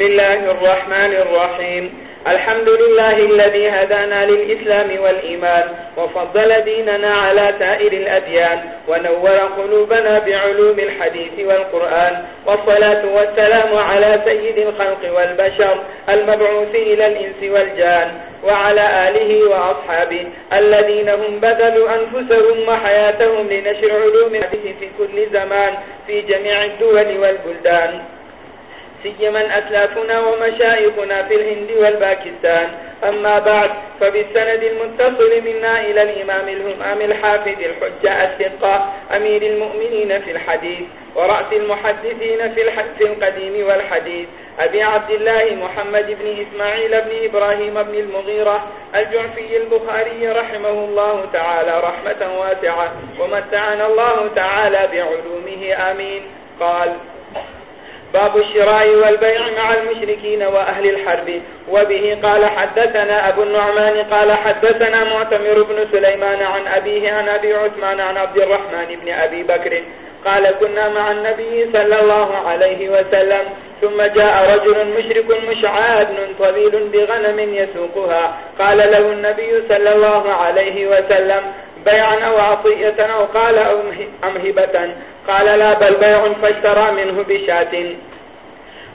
بسم الله الرحمن الرحيم. الحمد لله الذي هدانا للإسلام والإيمان، وفضل ديننا على سائر الأديان، ونور قلوبنا بعلوم الحديث والقرآن، والصلاة والسلام على سيد الخلق والبشر المبعوث إلى الإنس والجان، وعلى آله وأصحابه الذين هم بذلوا أنفسهم وحياتهم لنشر علوم الحديث في كل زمان، في جميع الدول والبلدان. سيما أسلافنا ومشايخنا في الهند والباكستان. أما بعد، فبالسند المتصل منا إلى الإمام الهمام الحافظ الحجة الثقة، أمير المؤمنين في الحديث، ورأس المحدثين في الحديث القديم والحديث، أبي عبد الله محمد بن إسماعيل بن إبراهيم بن المغيرة الجعفي البخاري رحمه الله تعالى رحمة واسعة، ومتعنا الله تعالى بعلومه، آمين. قال باب الشراء والبيع مع المشركين وأهل الحرب. وبه قال حدثنا أبو النعمان قال حدثنا معتمر بن سليمان عن أبيه عن أبي عثمان عن عبد الرحمن بن أبي بكر. قال كنا مع النبي صلى الله عليه وسلم، ثم جاء رجل مشرك مشعاد طويل بغنم يسوقها. قال له النبي صلى الله عليه وسلم بيعا أو عطية أو قال أمهبة. قال لا، بل بيع فاشترى منه بشات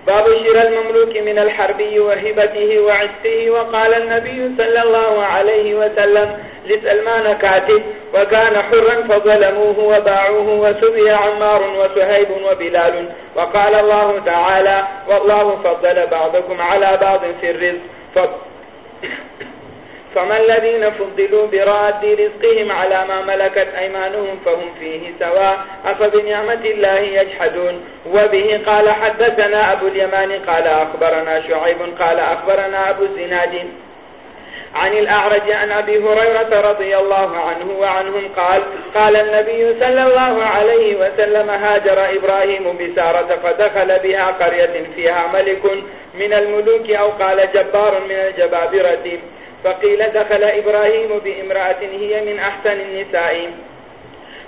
باب شراء المملوك من الحربي وهبته وعسه وقال النبي صلى الله عليه وسلم لسلمان كاتب. وكان حرا فظلموه وباعوه وسبي عمار وسهيب وبلال. وقال الله تعالى والله فضل بعضكم على بعض في الرزق. فما الذين فضلوا براد رزقهم على ما ملكت أيمانهم فهم فيه سواء أفبنعمة الله يجحدون وبه قال حدثنا أبو اليمان قال أخبرنا شعيب قال أخبرنا أبو الزناد عن الأعرج عن أبي هريرة رضي الله عنه وعنهم قال قال النبي صلى الله عليه وسلم هاجر إبراهيم بسارة فدخل بها قرية فيها ملك من الملوك أو قال جبار من الجبابرة فقيل دخل إبراهيم بإمرأة هي من أحسن النساء.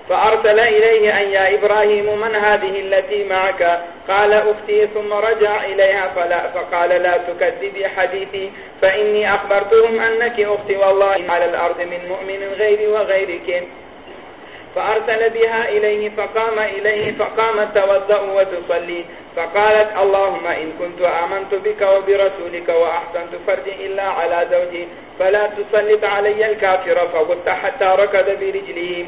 فأرسل إليه أن يا إبراهيم من هذه التي معك؟ قال أختي، ثم رجع إليها فلا فقال لا تكذبي حديثي فإني أخبرتهم أنك أختي والله على الأرض من مؤمن غيري وغيرك. فأرسل بها إليه فقام إليه فقام توضأ وتصلي. فقالت اللهم إن كنت آمنت بك وبرسولك وأحسنت فرج إلا على زوجي. فلا تسلط علي الكافر. فقلت حتى ركض برجليه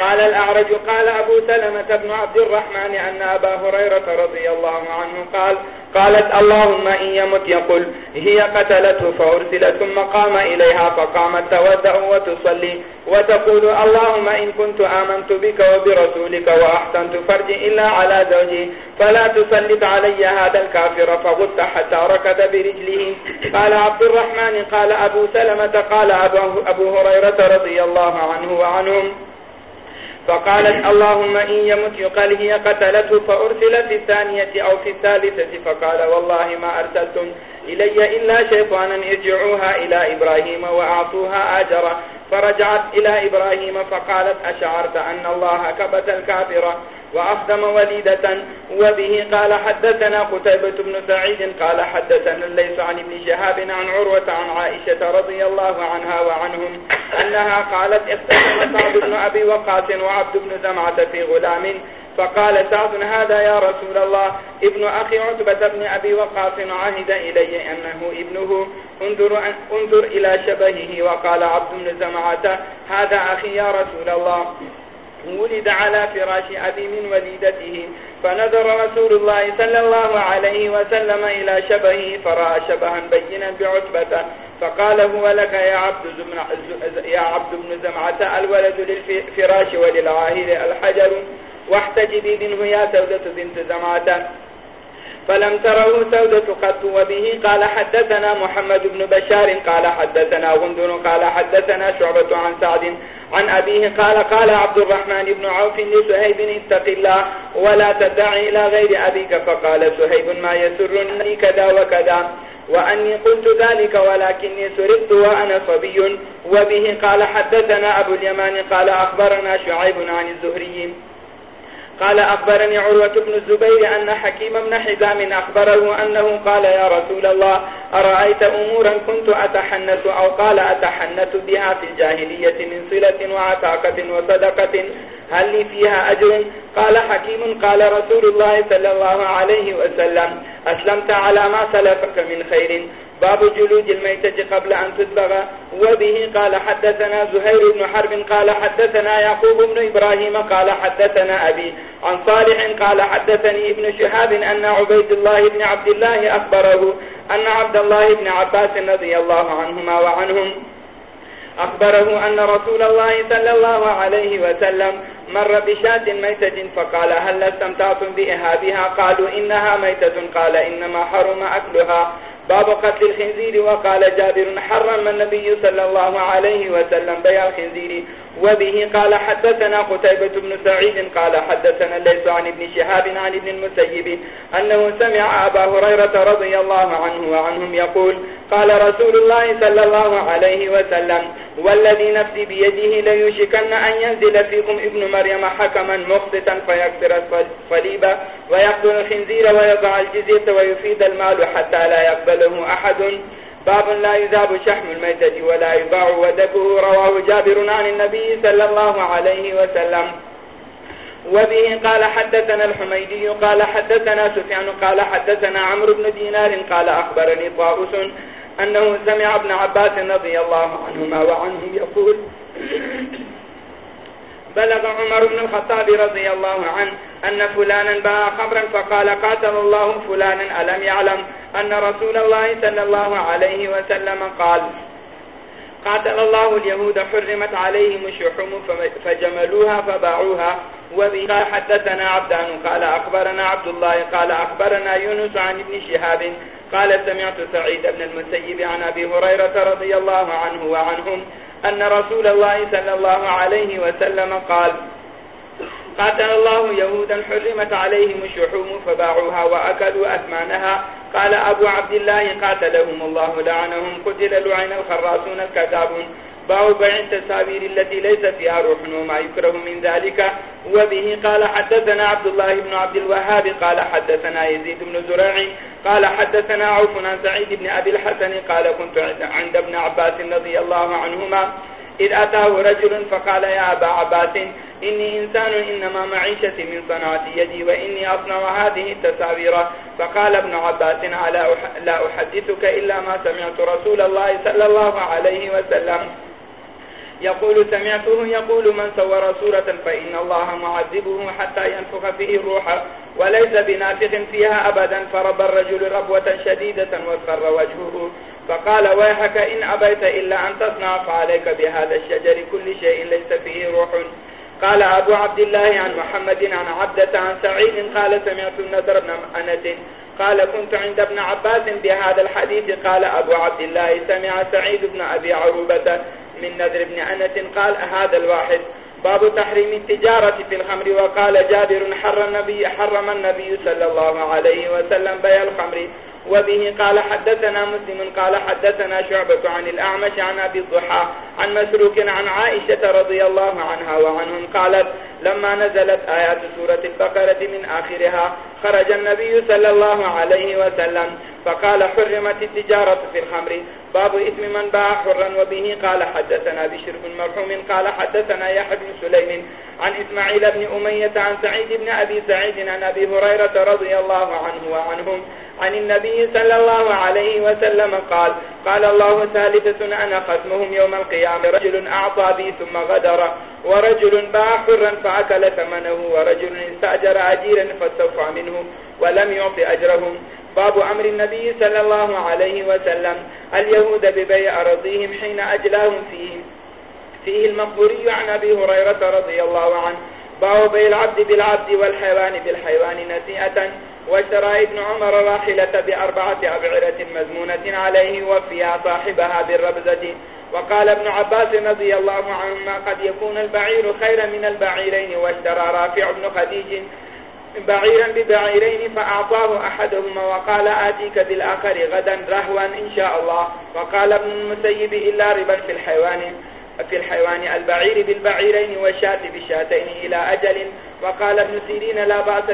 قال الأعرج، قال أبو سلمة بن عبد الرحمن أن أبا هريرة رضي الله عنه قال، قالت، اللهم إن يمت يقول، هي قتلته فأرسل ثم قام إليها فقامت تودع وتصلي وتقول، اللهم إن كنت آمنت بك وبرسولك وأحسنت فرج إلا على زوجي، فلا تسلط علي هذا الكافر فغط حتى ركض برجله. قال عبد الرحمن، قال أبو سلمة، قال أبو هريرة رضي الله عنه وعنهم. فقالت اللهم إن يمت يقال هي قتلته فأرسل في الثانية أو في الثالثة، فقال والله ما أرسلتم إلي إلا شيطانا، ارجعوها إلى إبراهيم وأعطوها آجرا. فرجعت إلى إبراهيم فقالت أشعرت أن الله كبت الكافرة وأخدم وليدة وبه قال حدثنا قتيبة بن سعيد قال حدثنا ليس عن ابن شهاب عن عروة عن عائشة رضي الله عنها وعنهم أنها قالت اختلم سعد بن أبي وقاس وعبد بن زمعة في غلام فقال سعد هذا يا رسول الله. ابن أخي عتبة بن أبي وقاس عهد إلي أنه ابنه. انظر, انظر إلى شبهه وقال عبد بن زمعة هذا أخي يا رسول الله. ولد على فراش أبي من وليدته. فنظر رسول الله صلى الله عليه وسلم إلى شبهه فرأى شبها بينا بعتبة. فقال هو لك يا عبد, يا عبد بن زمعة الولد للفراش وللعاهل الحجر. واحتجبي منه يا سودة بنت زمعة فلم تروا سودة قط وبه قال حدثنا محمد بن بشار قال حدثنا غندن قال حدثنا شعبة عن سعد عن أبيه قال قال عبد الرحمن بن عوف لسهيب اتق الله ولا تدعي إلى غير أبيك. فقال سهيب ما يسرني كذا وكذا وأني قلت ذلك ولكني سرقت وأنا صبي. وبه قال حدثنا أبو اليمان قال أخبرنا شعيب عن الزهريين قال أخبرني عروة بن الزبير أن حكيم بن حزام أخبره أنه قال يا رسول الله، أرأيت أمورا كنت أتحنث أو قال أتحنث بها في الجاهلية من صلة وعتاقة وصدقة؟ هل لي فيها أجر؟ قال حكيم، قال رسول الله صلى الله عليه وسلم، أسلمت على ما سلفك من خير. باب جلود الميتة قبل أن تدبغ وبه قال حدثنا زهير بن حرب قال حدثنا يعقوب بن إبراهيم قال حدثنا أبي عن صالح قال حدثني ابن شهاب أن عبيد الله بن عبد الله أخبره أن عبد الله بن عباس رضي الله عنهما وعنهم أخبره أن رسول الله صلى الله عليه وسلم مر بشاة ميتة فقال هل استمتعتم بإهابها؟ قالوا إنها ميتة. قال إنما حرم أكلها. باب قتل الخنزير وقال جابر حرم النبي صلى الله عليه وسلم بيع الخنزير وبه قال حدثنا قتيبة بن سعيد قال حدثنا ليس عن ابن شهاب عن ابن المسيب أنه سمع أبا هريرة رضي الله عنه وعنهم يقول قال رسول الله صلى الله عليه وسلم والذي نفسي بيده ليشكن أن ينزل فيكم ابن مريم حكما مخططا فيكسر الصليب ويقتل الخنزير ويضع الجزية ويفيد المال حتى لا يقبل يقبله أحد. باب لا يذاب شحم الميتة ولا يباع ودبه. رواه جابر عن النبي صلى الله عليه وسلم. وبه قال حدثنا الحميدي، قال حدثنا سفيان، قال حدثنا عمرو بن دينار، قال أخبرني طاوس أنه سمع ابن عباس رضي الله عنهما وعنه يقول بلغ عمر بن الخطاب رضي الله عنه أن فلانا باع خبرا فقال قاتل الله فلانا ألم يعلم أن رسول الله صلى الله عليه وسلم قال قاتل الله اليهود حرمت عليهم الشحوم فجملوها فباعوها وبه حدثنا عبدان قال أخبرنا عبد الله قال أخبرنا يونس عن ابن شهاب قال سمعت سعيد بن المسيب عن أبي هريرة رضي الله عنه وعنهم أن رسول الله صلى الله عليه وسلم قال، قاتل الله يهودا حرمت عليهم الشحوم فباعوها وأكلوا أثمانها. قال أبو عبد الله قاتلهم الله، لعنهم، قتل لعن الخراسون الكتابون باو بيع التسابير التي ليس فيها روح وما يكره من ذلك؟ وبه قال حدثنا عبد الله بن عبد الوهاب، قال حدثنا يزيد بن زراعي قال حدثنا عوف عن سعيد بن أبي الحسن، قال كنت عند ابن عباس رضي الله عنهما، إذ أتاه رجل فقال يا أبا عباس، إني إنسان إنما معيشتي من صنعة يدي، وإني أصنع هذه التساوير. فقال ابن عباس لا أحدثك إلا ما سمعت رسول الله صلى الله عليه وسلم. يقول سمعته، يقول من سور سورة فإن الله معذبه حتى ينفخ فيه الروح، وليس بنافخ فيها أبدا، فرب الرجل ربوة شديدة واسخر وجهه. فقال، ويحك إن أبيت إلا أن تصنع، فعليك بهذا الشجر، كل شيء ليس فيه روح. قال أبو عبد الله عن محمد عن عبدة عن سعيد قال سمعت النذر بن أنس قال كنت عند ابن عباس بهذا الحديث قال أبو عبد الله سمع سعيد بن أبي عروبة من نذر بن أنس قال هذا الواحد باب تحريم التجارة في الخمر وقال جابر حرم النبي, حرم النبي صلى الله عليه وسلم بيع الخمر وبه قال حدثنا مسلم قال حدثنا شعبة عن الأعمش عن أبي الضحى عن مسروك عن عائشة رضي الله عنها وعنهم قالت، لما نزلت آيات سورة البقرة من آخرها، خرج النبي صلى الله عليه وسلم فقال حرمت التجارة في الخمر. باب إثم من باع حرا وبه. قال حدثنا بشر بن مرحوم. قال حدثنا يحب بن سليم عن إسماعيل بن أمية عن سعيد بن أبي سعيد عن أبي هريرة رضي الله عنه وعنهم عن النبي صلى الله عليه وسلم قال قال الله ثالثة أنا ختمهم يوم القيامة. رجل أعطى بي ثم غدر، ورجل باع حرا فأكل ثمنه، ورجل استأجر أجيرا فاستوفى منه ولم يعطي أجرهم. باب أمر النبي صلى الله عليه وسلم اليهود ببيع أرضيهم حين أجلاهم فيه. فيه المقبوري عن أبي هريرة رضي الله عنه. باب بيع العبد بالعبد والحيوان بالحيوان نسيئة. واشترى ابن عمر راحلة بأربعة أبعرة مزمونة عليه وفيها صاحبها بالربزة. وقال ابن عباس رضي الله عنهما قد يكون البعير خيرا من البعيرين. واشترى رافع بن خديج بعيرا ببعيرين فأعطاه أحدهما وقال آتيك بالآخر غدا رهوا إن شاء الله. وقال ابن المسيب إلا ربا في الحيوان. في الحيوان البعير بالبعيرين والشاة بالشاتين إلى أجل. وقال ابن سيرين لا بأس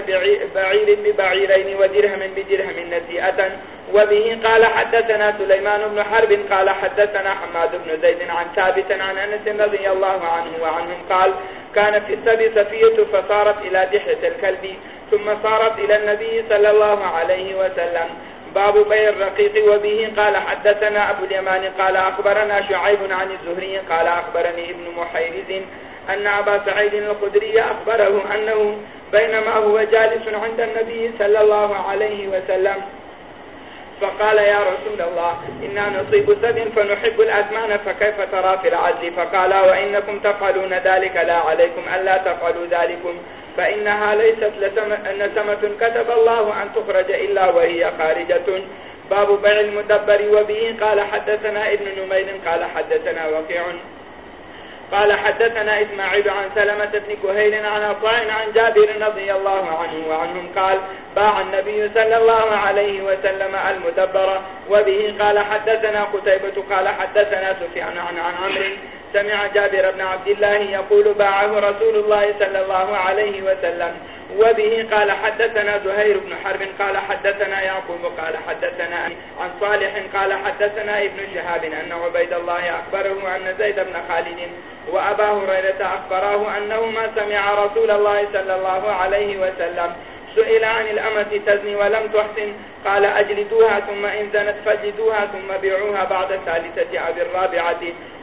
بعير ببعيرين ودرهم بدرهم نسيئة. وبه قال حدثنا سليمان بن حرب قال حدثنا حماد بن زيد عن ثابت عن أنس رضي الله عنه وعنهم قال، كان في السبي سفية فصارت إلى دحية الكلب، ثم صارت إلى النبي صلى الله عليه وسلم. باب بيع الرقيق وبه. قال حدثنا أبو اليمان، قال أخبرنا شعيب عن الزهري، قال أخبرني ابن محيرز أن أبا سعيد الخدري أخبره أنه بينما هو جالس عند النبي صلى الله عليه وسلم، فقال يا رسول الله، إنا نصيب سد فنحب الأزمان فكيف ترى في العزل فقال وإنكم تفعلون ذلك، لا عليكم ألا تفعلوا ذلكم. فإنها ليست نسمة كتب الله أن تخرج إلا وهي خارجة. باب بيع المدبر وبه. قال حدثنا ابن نميل قال حدثنا وقيع قال حدثنا إسماعيل عن سلمة بن كهيل عن أطاع عن جابر رضي الله عنه وعنهم قال باع النبي صلى الله عليه وسلم المدبر وبه. قال حدثنا قتيبة، قال حدثنا سفيان عن عن سمع جابر بن عبد الله يقول باعه رسول الله صلى الله عليه وسلم، وبه قال حدثنا زهير بن حرب، قال حدثنا يعقوب، قال حدثنا عن صالح، قال حدثنا ابن شهاب أن عبيد الله أخبره أن زيد بن خالد وأبا هريرة أخبره أنه ما سمع رسول الله صلى الله عليه وسلم سئل عن الأمة تزني ولم تحسن. قال أجلدوها ثم إن زنت فجدوها ثم بيعوها بعد الثالثة أو الرابعة.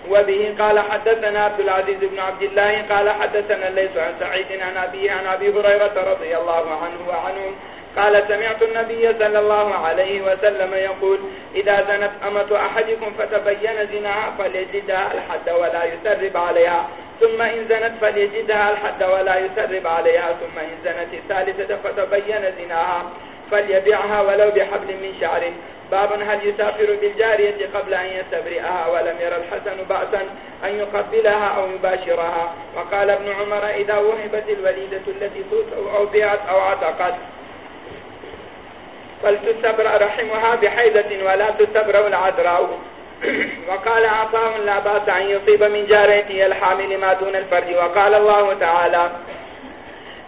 وبه قال حدثنا عبد العزيز بن عبد الله قال حدثنا ليس عن سعيد عن أبيه عن أبي هريرة رضي الله عنه وعنهم. قال سمعت النبي صلى الله عليه وسلم يقول إذا زنت أمة أحدكم فتبين زناها فليجدها الحد ولا يسرب عليها. ثم إن زنت فليجدها الحد ولا يسرب عليها، ثم إن زنت الثالثة فتبين زناها فليبيعها ولو بحبل من شعر. باب هل يسافر بالجارية قبل أن يستبرئها ولم ير الحسن بأسا أن يقبلها أو يباشرها. وقال ابن عمر إذا وهبت الوليدة التي توسع أو بيعت أو عتقت فلتستبرأ رحمها بحيدة ولا تستبرأ العذراء. وقال عطاء لا باس أن يصيب من جاريته الحامل ما دون الفرج. وقال الله تعالى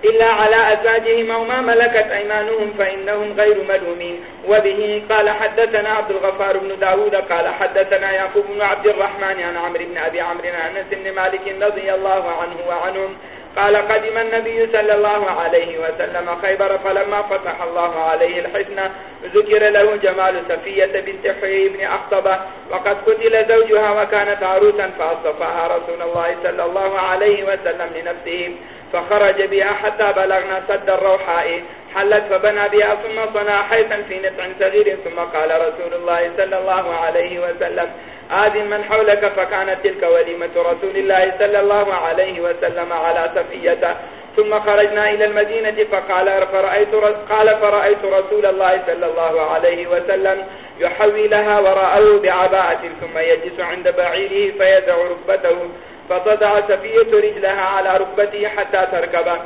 إلا على أزواجهم أو ما ملكت أيمانهم فإنهم غير ملومين. وبه قال حدثنا عبد الغفار بن داود، قال حدثنا يعقوب بن عبد الرحمن عن عمر بن أبي عمر عن أنس بن مالك رضي الله عنه وعنهم قال قدم النبي صلى الله عليه وسلم خيبر فلما فتح الله عليه الحسن ذكر له جمال سفية بنت حي بن أخطبة وقد قتل زوجها وكانت عروسا فأصفها رسول الله صلى الله عليه وسلم لنفسه فخرج بها حتى بلغنا سد الروحاء حلت فبنى بها ثم صنع حيثا في نفع صغير. ثم قال رسول الله صلى الله عليه وسلم آذن من حولك. فكانت تلك وليمة رسول الله صلى الله عليه وسلم على سفية ثم خرجنا إلى المدينة فقال فرأيت, قال فرأيت رسول الله صلى الله عليه وسلم يحوي لها وراءه بعباءة ثم يجلس عند بعيره فيدع ركبته. فصدع سفية رجلها على ركبته حتى تركبه.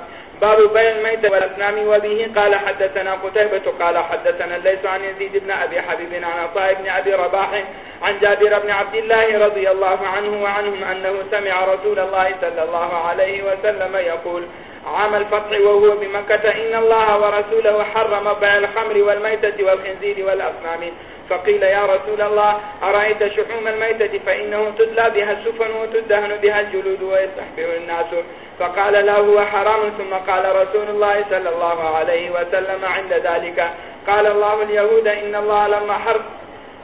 باب بين الميت والأسنام وبه. قال حدثنا قتيبة، قال حدثنا ليس عن يزيد بن أبي حبيب عن عطاء بن أبي رباح عن جابر بن عبد الله رضي الله عنه وعنهم أنه سمع رسول الله صلى الله عليه وسلم يقول عام الفتح وهو بمكة. إن الله ورسوله حرم بيع الخمر والميتة والخنزير والأصنام. فقيل يا رسول الله، أرأيت شحوم الميتة؟ فإنه تدلى بها السفن وتدهن بها الجلود ويستحبه الناس. فقال لا هو حرام؟ ثم قال رسول الله صلى الله عليه وسلم عند ذلك. قال الله اليهود، إن الله لما حرم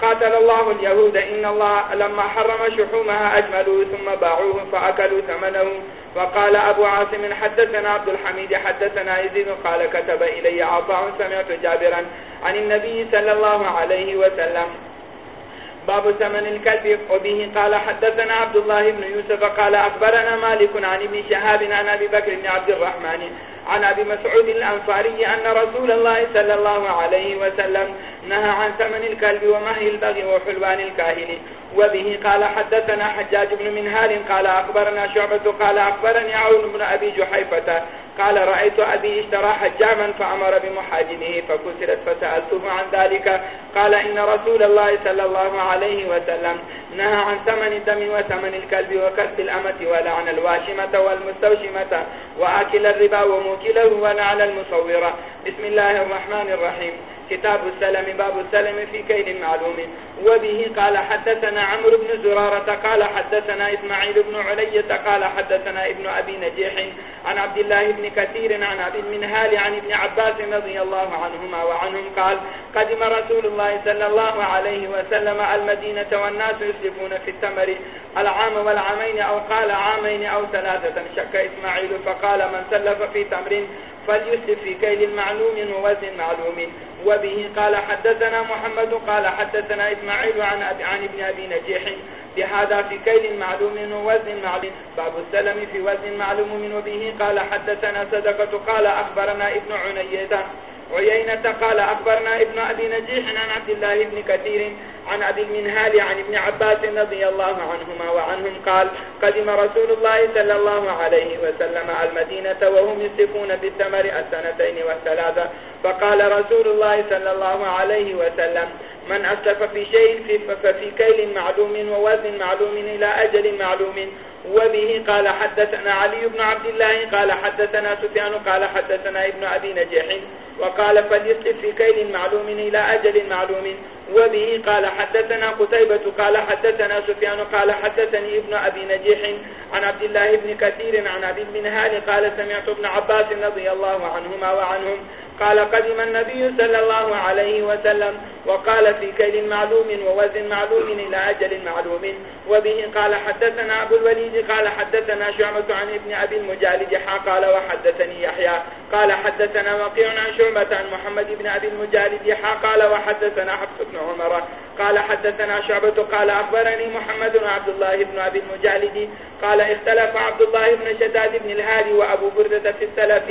قاتل الله اليهود إن الله لما حرم شحومها أجملوا ثم باعوه فأكلوا ثمنه وقال أبو عاصم حدثنا عبد الحميد حدثنا يزيد قال كتب إلي عطاء سمعت جابرا عن النبي صلى الله عليه وسلم. باب ثمن الكلب وبه قال حدثنا عبد الله بن يوسف قال أخبرنا مالك عن ابن شهاب عن أبي بكر بن عبد الرحمن عن أبي مسعود الأنصاري أن رسول الله صلى الله عليه وسلم نهى عن ثمن الكلب ومهي البغي وحلوان الكاهل وبه قال حدثنا حجاج بن منهار قال أخبرنا شعبة قال أخبرني عون بن أبي جحيفة قال رأيت أبي اشترى حجاما فأمر بمحاجنه فكسرت فسألته عن ذلك. قال إن رسول الله صلى الله عليه وسلم نهى عن ثمن الدم وثمن الكلب وكسب الأمة ولعن الواشمة والمستوشمة وآكل الربا وموسى وموكله ونعل المصورة. بسم الله الرحمن الرحيم. كتاب السلم، باب السلم في كيل معلوم. وبه قال حدثنا عمر بن زرارة، قال حدثنا إسماعيل بن علية، قال حدثنا ابن أبي نجيح. عن عبد الله بن كثير، عن أبي المنهال، عن ابن عباس رضي الله عنهما وعنهم قال قدم رسول الله صلى الله عليه وسلم المدينة والناس يسلفون في التمر. العام والعامين أو قال عامين أو ثلاثة، شك إسماعيل، فقال من سلف في تمر فليسلف في كيل المعلوم ووزن معلوم. به قال حدثنا محمد قال حدثنا إسماعيل عن, عن ابن أبي نجيح بهذا في كيل معلوم ووزن معلوم. باب السلم في وزن معلوم وبه قال حدثنا صدقة قال أخبرنا ابن عنيتا عيينة قال أخبرنا ابن أبي نجيح عن عبد الله بن كثير عن أبي المنهال عن ابن عباس رضي الله عنهما وعنهم قال، قدم رسول الله صلى الله عليه وسلم على المدينة وهم يصفون بالثمر السنتين والثلاثة، فقال رسول الله صلى الله عليه وسلم من أسلف في شيء ففي كيل معلوم ووزن معلوم إلى أجل معلوم. وبه قال حدثنا علي بن عبد الله، قال حدثنا سفيان، قال حدثنا ابن أبي نجيح. وقال فليسلف في كيل معلوم إلى أجل معلوم. وبه قال حدثنا قتيبة، قال حدثنا سفيان، قال حدثني ابن أبي نجيح. عن عبد الله بن كثير، عن أبي المنهال قال سمعت ابن عباس رضي الله عنهما وعنهم قال قدم النبي صلى الله عليه وسلم وقال في كيل معلوم ووزن معلوم إلى أجل معلوم. وبه قال حدثنا أبو الوليد قال حدثنا شعمة عن ابن أبي المجالد قال وحدثني يحيى قال حدثنا وقيع عن شعمة عن محمد بن أبي المجالد قال وحدثنا حفظ بن عمر قال حدثنا شعبة قال أخبرني محمد عبد الله بن أبي المجالد قال اختلف عبد الله بن شداد بن الهادي وأبو بردة في السلف.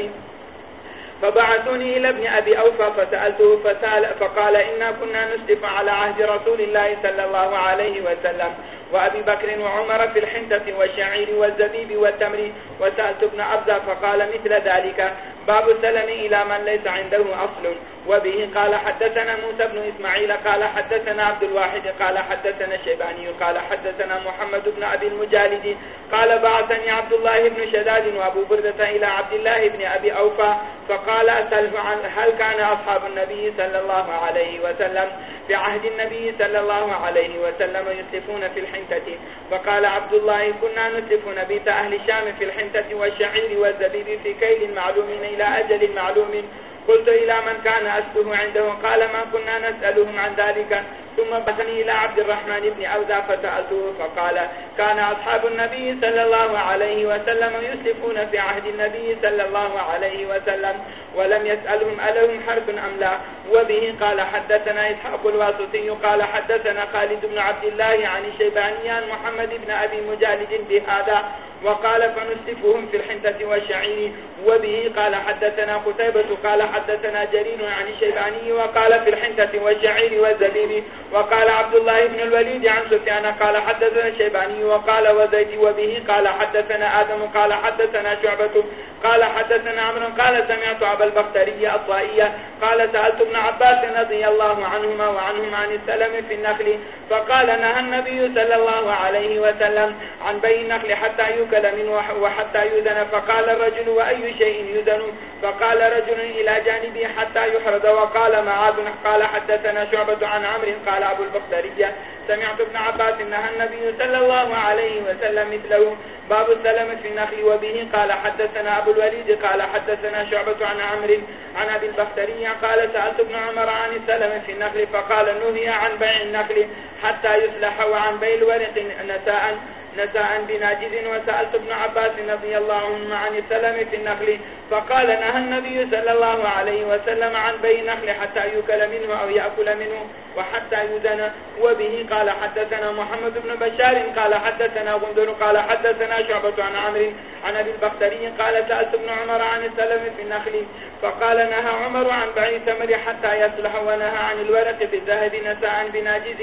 فبعثوني إلى ابن أبي أوفى فسألته فسأل فقال إنا كنا نسلف على عهد رسول الله صلى الله عليه وسلم. وأبي بكر وعمر في الحنطة والشعير والزبيب والتمر وسألت ابن عبد فقال مثل ذلك. باب السلم إلى من ليس عنده أصل. وبه قال حدثنا موسى بن إسماعيل، قال حدثنا عبد الواحد، قال حدثنا الشيباني، قال حدثنا محمد بن أبي المجالد. قال بعثني عبد الله بن شداد وأبو بردة إلى عبد الله بن أبي أوفى، فقال أسأله عن هل كان أصحاب النبي صلى الله عليه وسلم في عهد النبي صلى الله عليه وسلم يسلفون في الحنطة؟ الحنتة فقال عبد الله كنا نتلف نبيت أهل الشام في الحنتة والشعير والزبيب في كيل معلوم إلى أجل معلوم. قلت إلى من كان أسله عنده، قال ما كنا نسألهم عن ذلك. ثم بثني إلى عبد الرحمن بن أوزا فسألته، فقال كان أصحاب النبي صلى الله عليه وسلم يسلفون في عهد النبي صلى الله عليه وسلم، ولم يسألهم ألهم حرف أم لا. وبه قال حدثنا إسحاق الواسطي، قال حدثنا خالد بن عبد الله عن الشيبانيان محمد بن أبي مجالد بهذا، وقال فنسلفهم في الحنطة والشعير. وبه قال حدثنا قتيبة، قال حدثنا جرير عن الشيباني وقال في الحنطة والشعير والزبيب وقال عبد الله بن الوليد عن سفيان قال حدثنا الشيباني وقال وزيد وبه قال حدثنا آدم قال حدثنا شعبة قال حدثنا عمر قال سمعت أبا البخترية الطائية قال سألت ابن عباس رضي الله عنهما وعنهم عن السلم في النخل فقال نهى النبي صلى الله عليه وسلم عن بي النخل حتى يوكل منه وحتى يذن فقال الرجل وأي شيء يذن فقال رجل إلى جانبه حتى يحرد وقال معاذ. قال حدثنا شعبة عن عمر قال أبو البخترية سمعت ابن عباس نهى النبي صلى الله عليه وسلم مثله. باب السلم في النخل وبه. قال حدثنا أبو الوليد، قال حدثنا شعبة عن عمر عن أبي البخترية قال سألت ابن عمر عن السلم في النخل، فقال نهي عن بيع النخل حتى يسلح وعن بيع الورق نساء. نساء بناجد وسألت ابن عباس نبي الله عنه عن السلم في النخل، فقال نهى النبي صلى الله عليه وسلم عن بي نخل حتى يكل منه أو يأكل منه وحتى يدن وبه قال حدثنا محمد بن بشار، قال حدثنا غندر، قال حدثنا شعبة عن عمر عن أبي البختري، قال سألت ابن عمر عن السلم في النخل، فقال نهى عمر عن بعي ثمر حتى يصلح ونهى عن الورق في الذهب نساء بناجز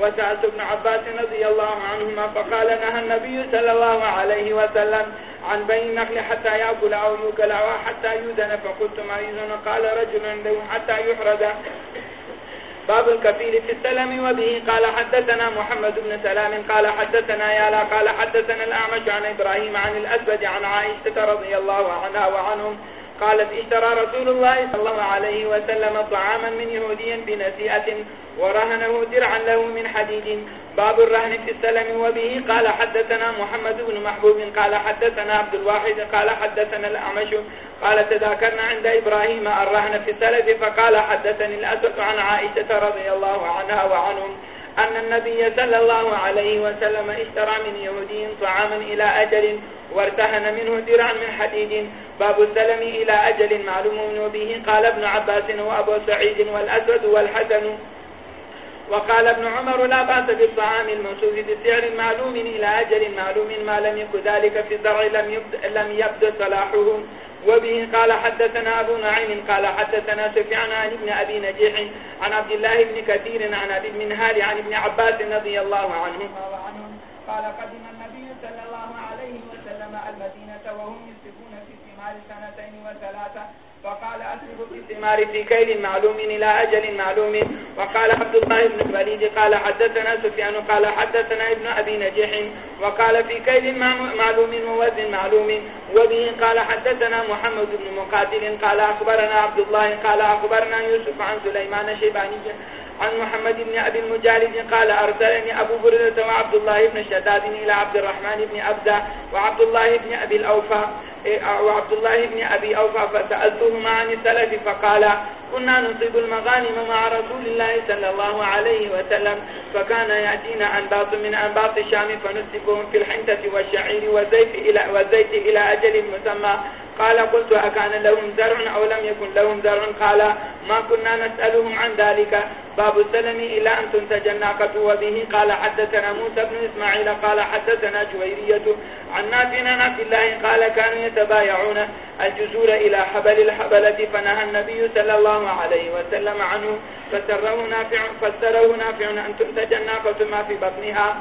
وسألت ابن عباس رضي الله عنهما، فقال نهى نهى النبي صلى الله عليه وسلم عن بين النخل حتى يأكل أو يوكل أو حتى يودن فقلت ما يزن قال رجل عنده حتى يحرد. باب الكفيل في السلم وبه قال حدثنا محمد بن سلام قال حدثنا يالا قال حدثنا الأعمش عن إبراهيم عن الأسود عن عائشة رضي الله عنها وعنهم قالت اشترى رسول الله صلى الله عليه وسلم طعاما من يهودي بنسيئة ورهنه درعا له من حديد. باب الرهن في السلم وبه. قال حدثنا محمد بن محبوب، قال حدثنا عبد الواحد، قال حدثنا الأعمش، قال تذاكرنا عند إبراهيم الرهن في السلف، فقال حدثني الأسف عن عائشة رضي الله عنها وعنهم. أن النبي صلى الله عليه وسلم اشترى من يهودي طعاما إلى أجل وارتهن منه درعا من حديد. باب السلم إلى أجل معلوم به قال ابن عباس وأبو سعيد والأسود والحسن وقال ابن عمر لا بأس بالطعام المنصوف بسعر معلوم إلى أجل معلوم ما لم يكن ذلك في الزرع لم يبدأ, لم يبدأ صلاحه وبه قال حدثنا أبو نعيم قال حدثنا سفيان عن ابن أبي نجيح عن عبد الله بن كثير عن أبي المنهال عن ابن عباس رضي الله عنه. قال قدم النبي صلى الله عليه وسلم المدينة وهم يسفون في ثمار سنتين وثلاثة فقال الاستثمار في في كيل معلوم. إلى أجل معلوم وقال عبد الله بن الوليد، قال حدثنا سفيان، قال حدثنا ابن أبي نجيح. وقال في كيل معلوم ووزن معلوم. وبه قال حدثنا محمد بن مقاتل، قال أخبرنا عبد الله، قال أخبرنا يوسف عن سليمان شيباني عن محمد بن أبي المجالد قال أرسلني أبو بردة وعبد الله بن شداد إلى عبد الرحمن بن أبدا وعبد الله بن أبي الأوفى وعبد الله بن أبي أوفى فسألتهما عن السلف فقال كنا نصيب المغانم مع رسول الله صلى الله عليه وسلم فكان يأتينا أنباط من أنباط الشام فنسبهم في الحنتة والشعير والزيت إلى, والزيت إلى أجل مسمى قال قلت أكان لهم زرع أو لم يكن لهم زرع قال ما كنا نسألهم عن ذلك. باب السلم إلى أن تنتج الناقة وبه. قال حدثنا موسى بن إسماعيل قال حدثنا جويرية عن نافنا نافي الله قال كانوا يتبايعون الجزور إلى حبل الحبلة فنهى النبي صلى الله عليه وسلم عنه فسره نافع, فسره نافع أن تنتج الناقة ما في بطنها.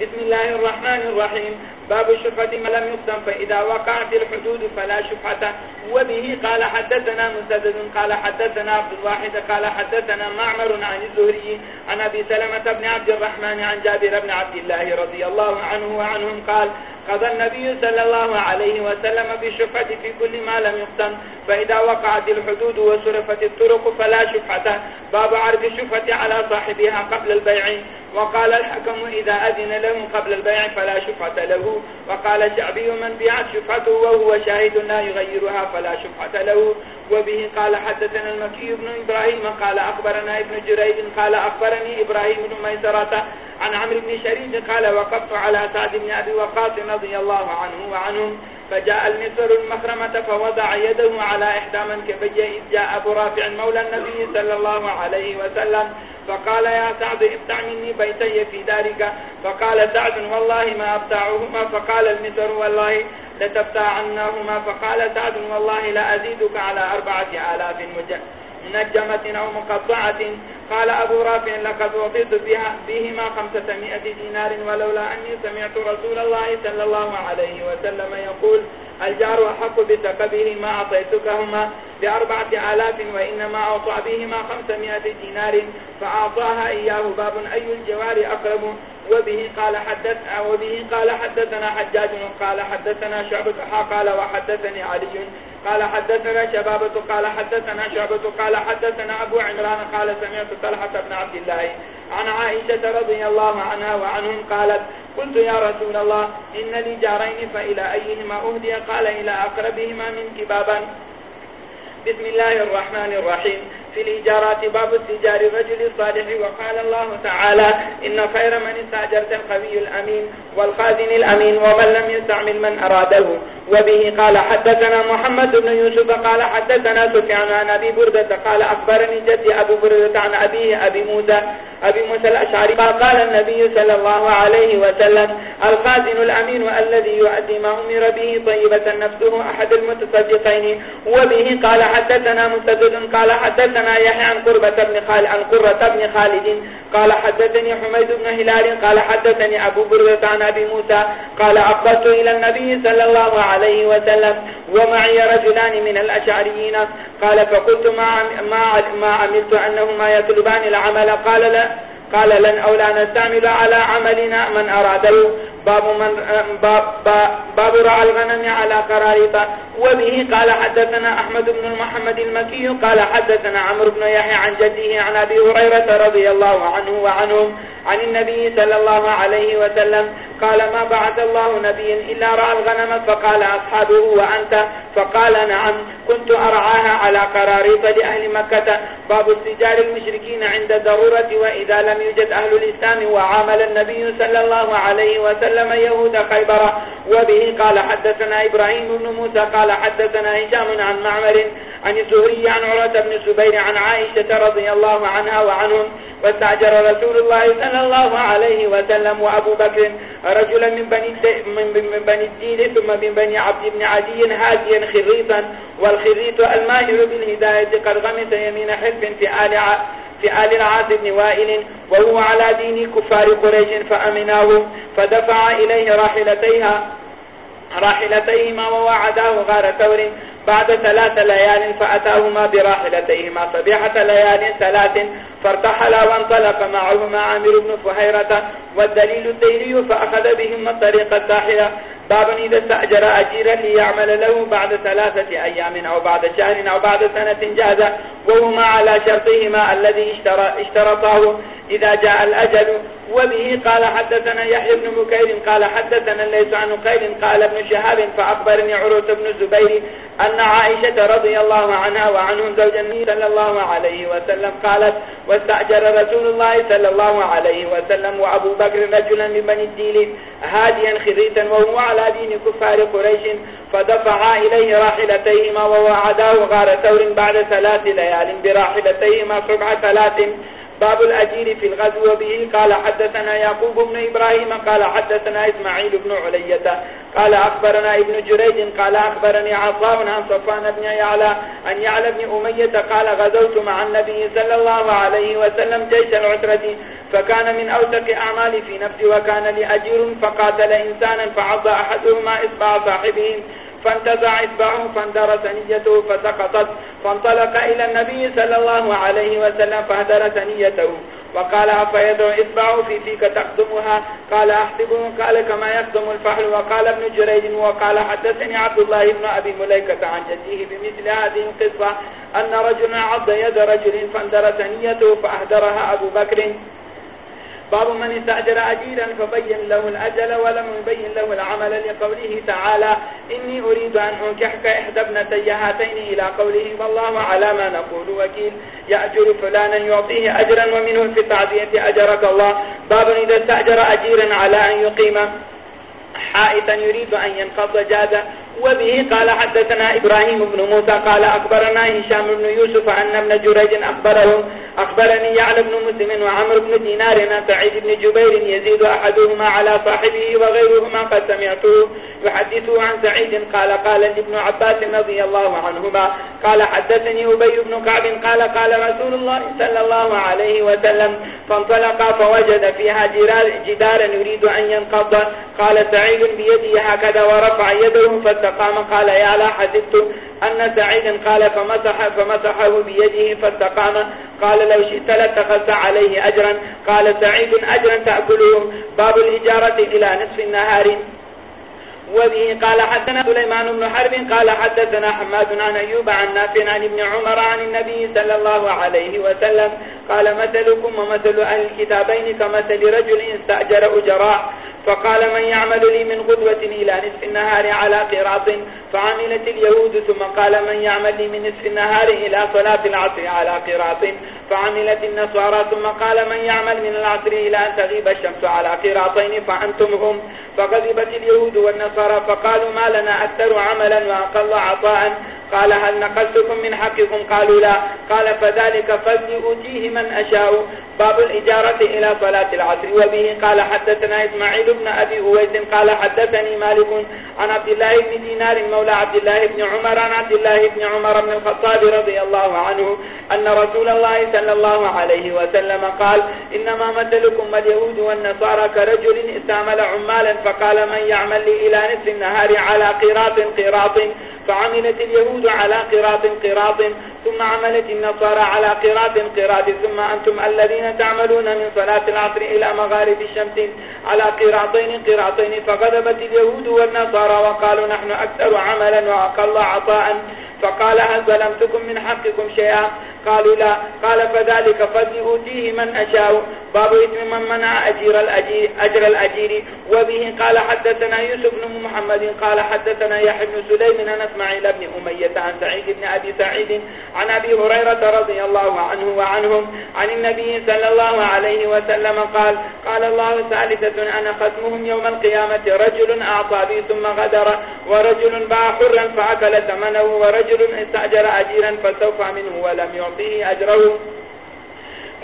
بسم الله الرحمن الرحيم. باب الشفعة ما لم يقسم، فإذا وقعت الحدود فلا شفعة. وبه قال حدثنا مسدد، قال حدثنا عبد الواحد، قال حدثنا معمر عن الزهري، عن أبي سلمة بن عبد الرحمن، عن جابر بن عبد الله رضي الله عنه وعنهم قال قضى النبي صلى الله عليه وسلم بالشفعة في كل ما لم يقسم فإذا وقعت الحدود وصرفت الطرق فلا شفعة. باب عرض الشفعة على صاحبها قبل البيع. وقال الحكم إذا أذن له قبل البيع فلا شفعة له. وقال شعبي من بيعت شفعته وهو شاهد لا يغيرها فلا شفعة له. وبه قال حدثنا المكي بن إبراهيم قال أخبرنا ابن جريد قال أخبرني إبراهيم بن ميسرة عن عمر بن شريد قال وقفت على سعد بن أبي وقاص رضي الله عنه وعنهم فجاء المصر المخرمة فوضع يده على إحدى من كبجة إذ جاء أبو رافع مولى النبي صلى الله عليه وسلم، فقال يا سعد ابتع مني بيتي في دارك. فقال سعد والله ما أبتعهما فقال المصر والله لتبتعنهما فقال سعد والله لا أزيدك على أربعة آلاف منجمة أو مقطعة، قال أبو رافع، لقد وطيت بها بهما خمسة مئة دينار، ولولا أني سمعت رسول الله صلى الله عليه وسلم يقول الجار حق بتقبه ما أعطيتكهما بأربعة آلاف وإنما أعطى بهما خمسمائة دينار فأعطاها إياه باب أي الجوار أقرب وبه قال حدث وبه قال حدثنا حجاج، قال حدثنا شعبة، قال وحدثني علي، قال حدثنا شبابة، قال حدثنا شعبة، قال حدثنا أبو عمران، قال سمعت طلحة بن عبد الله عن عائشة رضي الله عنها وعنهم قالت، قلت يا رسول الله، إن لي جارين فإلى أيهما أهدي؟ قال، إلى أقربهما منك بابا بسم الله الرحمن الرحيم. في الإجارات باب السجار الرجل الصالح وقال الله تعالى إن خير من استعجرت القوي الأمين والخازن الأمين ومن لم يستعمل من أراده وبه قال حدثنا محمد بن يوسف قال حدثنا سفيان عن أبي بردة قال أخبرني جدي أبو بردة عن أبيه أبي موسى أبي موسى الأشعري قال النبي صلى الله عليه وسلم الخازن الأمين الذي يؤدي ما أمر به طيبة نفسه أحد المتصدقين وبه قال حدثنا مسدد قال حدثنا حدثنا يحيى عن قربة بن خالد عن قرة بن خالد. قال حدثني حميد بن هلال. قال حدثني أبو بردة عن أبي موسى. قال أقبلت إلى النبي صلى الله عليه عليه وسلم ومعي رجلان من الأشعريين. قال فقلت ما, ما, ما عملت أنهما يطلبان العمل؟ قال لا. قال لن أو لا نستعمل على عملنا من أراده باب, من باب, باب رعى الغنم على قراريط وبه قال حدثنا أحمد بن محمد المكي قال حدثنا عمرو بن يحيى عن جده عن أبي هريرة رضي الله عنه وعنهم عن النبي صلى الله عليه وسلم قال ما بعث الله نبيا إلا رأى الغنم فقال أصحابه وأنت؟ فقال نعم كنت أرعاها على قراريط لأهل مكة. باب استجار المشركين عند ضرورة وإذا لم يوجد أهل الإسلام وعامل النبي صلى الله عليه وسلم وسلم يهود خيبر وبه قال حدثنا إبراهيم بن موسى قال حدثنا هشام عن معمر عن الزهري عن عرة بن سبير عن عائشة رضي الله عنها وعنهم واستعجر رسول الله صلى الله عليه وسلم وأبو بكر رجلا من بني, من بني الدين ثم من بني عبد بن عدي هاديا خريطا والخريط الماهر بالهداية قد غمس يمين حلف في آل في آل العاص بن وائل، وهو على دين كفار قريش فأمناهم، فدفع إليه راحلتيها راحلتيهما ووعداه غار ثور بعد ثلاث ليال فأتاهما براحلتيهما. صبيحة ليال ثلاث فارتحلا وانطلق معهما عامر بن فهيرة والدليل الديري فأخذ بهم الطريق الساحرة باب إذا استأجر أجيرا ليعمل له بعد ثلاثة أيام أو بعد شهر أو بعد سنة جاز. وهما على شرطهما الذي اشترطاه. إذا جاء الأجل وبه قال حدثنا يحيى بن مكير قال حدثنا ليس عن قيل قال ابن شهاب فأخبرني عروس بن زبير أن عائشة رضي الله عنها وعنهم زوج النبي صلى الله عليه وسلم قالت واستأجر رسول الله صلى الله عليه وسلم وأبو بكر رجلا من بني الديل هاديا خريتا وهو على دين كفار قريش فدفعا إليه راحلتيهما ووعداه غار ثور بعد ثلاث ليال براحلتيهما سبع ثلاث باب الأجير في الغزو به. قال حدثنا يعقوب بن إبراهيم، قال حدثنا إسماعيل بن علية، قال أخبرنا ابن جريج، قال أخبرني عصاء عن صفان بن يعلى أن يعلى بن أمية، قال غزوت مع النبي صلى الله عليه وسلم جيش العسرة، فكان من أوسق أعمال في نفسي، وكان لأجير فقاتل إنسانا، فعض أحدهما إصبع صاحبه. فانتزع إتباعه فاندر سنيته فسقطت، فانطلق إلى النبي صلى الله عليه وسلم فهدر سنيته وقال فيدعو إتباعه في فيك تقدمها؟ قال، أحسبه. قال، كما يقدم الفحل. وقال ابن جريج، وقال، حدثني عبد الله بن أبي مليكة عن جديه بمثل هذه القصة، أن رجل عض يد رجل فاندر سنيته فأهدرها أبو بكر. باب من استأجر أجيرا فبين له الأجل ولم يبين له العمل لقوله تعالى إني أريد أن أنكحك إحدى ابنتي هاتين إلى قوله والله على ما نقول وكيل يأجر فلانا يعطيه أجرا ومنه في التعزية أجرك الله. باب إذا استأجر أجيرا على أن يقيم حائطا يريد أن ينقض جادا وبه قال حدثنا إبراهيم بن موسى قال أخبرنا هشام بن يوسف أن ابن جريج أخبرهم أخبرني يعلى بن مسلم وعمر بن دينارنا سعيد بن جبير يزيد أحدهما على صاحبه وغيرهما قد سمعته يحدثه عن سعيد قال قال ابن عباس رضي الله عنهما قال حدثني أبي بن كعب قال قال رسول الله صلى الله عليه وسلم فانطلق فوجد فيها جدارا يريد أن ينقض قال سعيد بيده هكذا ورفع يده فاستقام قال، يا لا، حسبت أن سعيد قال، فمسح، فمسحه بيده فاستقام. قال، لو شئت لتخذت عليه أجرا. قال، سعيد، أجرا تأكله باب الإجارة إلى نصف النهار. وبه قال حدنا سليمان بن حرب. قال، حدثنا حماد عن أيوب عن نافع عن ابن عمر عن النبي صلى الله عليه وسلم. قال، مثلكم ومثل أهل الكتابين كمثل رجل استأجر أجراء فقال من يعمل لي من غدوة إلى نصف النهار على قراط فعملت اليهود ثم قال من يعمل لي من نصف النهار إلى صلاة العصر على قراط فعملت النصارى ثم قال من يعمل من العصر إلى أن تغيب الشمس على قراطين فأنتم هم فغذبت اليهود والنصارى فقالوا ما لنا أكثر عملا وأقل عطاء قال هل نقلتكم من حقكم؟ قالوا لا. قال فذلك فضل أوتيه من أشاء. باب الإجارة إلى صلاة العصر. وبه قال حدثنا إسماعيل بن أبي أويس قال حدثني مالك عن عبد الله بن دينار مولى عبد الله بن عمر عن عبد الله بن عمر بن الخطاب رضي الله عنه أن رسول الله صلى الله عليه وسلم قال إنما مثلكم اليهود والنصارى كرجل استعمل عمالا فقال من يعمل لي إلى نصف النهار على قراط قراط فعملت اليهود اليهود على قراط قراط ثم عملت النصارى على قراط قراط ثم أنتم الذين تعملون من صلاة العصر إلى مغارب الشمس على قراطين قراطين فغضبت اليهود والنصارى وقالوا نحن أكثر عملا وأقل عطاء. فقال هل ظلمتكم من حقكم شيئا؟ قالوا لا. قال فذلك فضل أوتيه من أشاء. باب اسم من منع أجير الأجير, أجر الأجير. وبه قال حدثنا يوسف بن محمد قال حدثنا يحيى بن سليم عن اسماعيل بن أمية عن سعيد بن أبي سعيد عن أبي هريرة رضي الله عنه وعنهم عن النبي صلى الله عليه وسلم قال قال الله ثالثة، أنا قسمهم يوم القيامة رجل أعطى بي ثم غدر ورجل باع حرا فأكل ثمنه ورجل استأجر أجيرا فسوف منه ولم يعطيه أجره.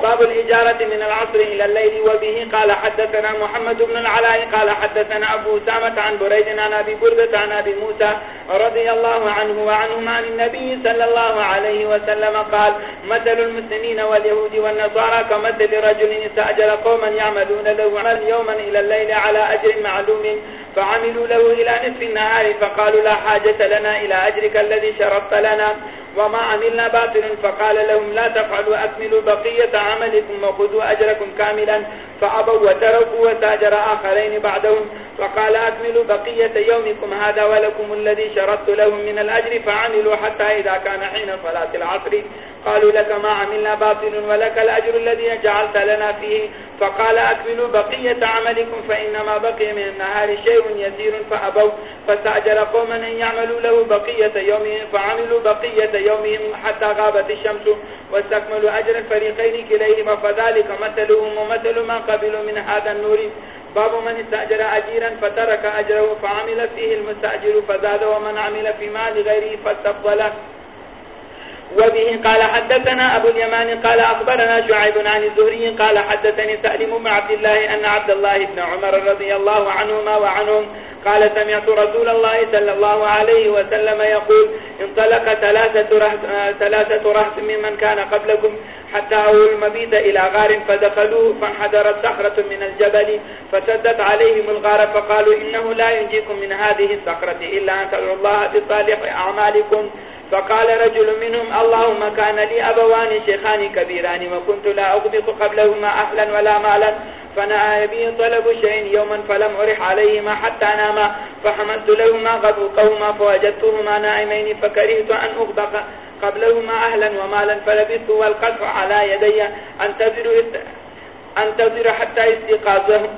باب الإجارة من العصر إلى الليل وبه قال حدثنا محمد بن العلاء قال حدثنا أبو سامة عن بريد عن أبي بردة عن أبي موسى رضي الله عنه وعنهم عن النبي صلى الله عليه وسلم قال مثل المسلمين واليهود والنصارى كمثل رجل استأجر قوما يعملون له عمل يوما إلى الليل على أجر معلوم فعملوا له إلى نصف النهار فقالوا لا حاجة لنا إلى أجرك الذي شرطت لنا وما عملنا باطل فقال لهم لا تفعلوا أكملوا بقية عملكم وخذوا أجركم كاملا فأبوا وتركوا وتاجر آخرين بعدهم فقال أكملوا بقية يومكم هذا ولكم الذي شرطت لهم من الأجر فعملوا حتى إذا كان حين صلاة العصر قالوا لك ما عملنا باطل ولك الأجر الذي جعلت لنا فيه. فقال أكملوا بقية عملكم فإنما بقي من النهار شيء يسير فأبوا. فاستعجر قوما أن يعملوا له بقية يومهم، فعملوا بقية يومهم حتى غابت الشمس واستكملوا أجر الفريقين كليهما. فذلك مثلهم ومثل ما قبلوا من هذا النور. باب من استأجر أجيرا فترك أجره فعمل فيه المستأجر فزاد، ومن عمل في مال غيره فاستفضله وبه قال حدثنا أبو اليمان قال أخبرنا شعيب عن الزهري قال حدثني سألم بن عبد الله أن عبد الله بن عمر رضي الله عنهما وعنهم قال سمعت رسول الله صلى الله عليه وسلم يقول انطلق ثلاثة رهط, ثلاثة رهط ممن كان قبلكم حتى أول المبيت إلى غار فدخلوه فانحدرت صخرة من الجبل فسدت عليهم الغار فقالوا إنه لا ينجيكم من هذه الصخرة إلا أن تدعوا الله بصالح أعمالكم. فقال رجل منهم اللهم كان لي أبوان شيخان كبيران وكنت لا أغبط قبلهما أهلا ولا مالا فنعى بي طلب شيء يوما فلم أرح عليهما حتى ناما فحمدت لهما غبوقهما فوجدتهما نائمين فكرهت أن أغبق قبلهما أهلا ومالا فلبثت والقلب على يدي أنتظر, أنتظر حتى استيقاظهم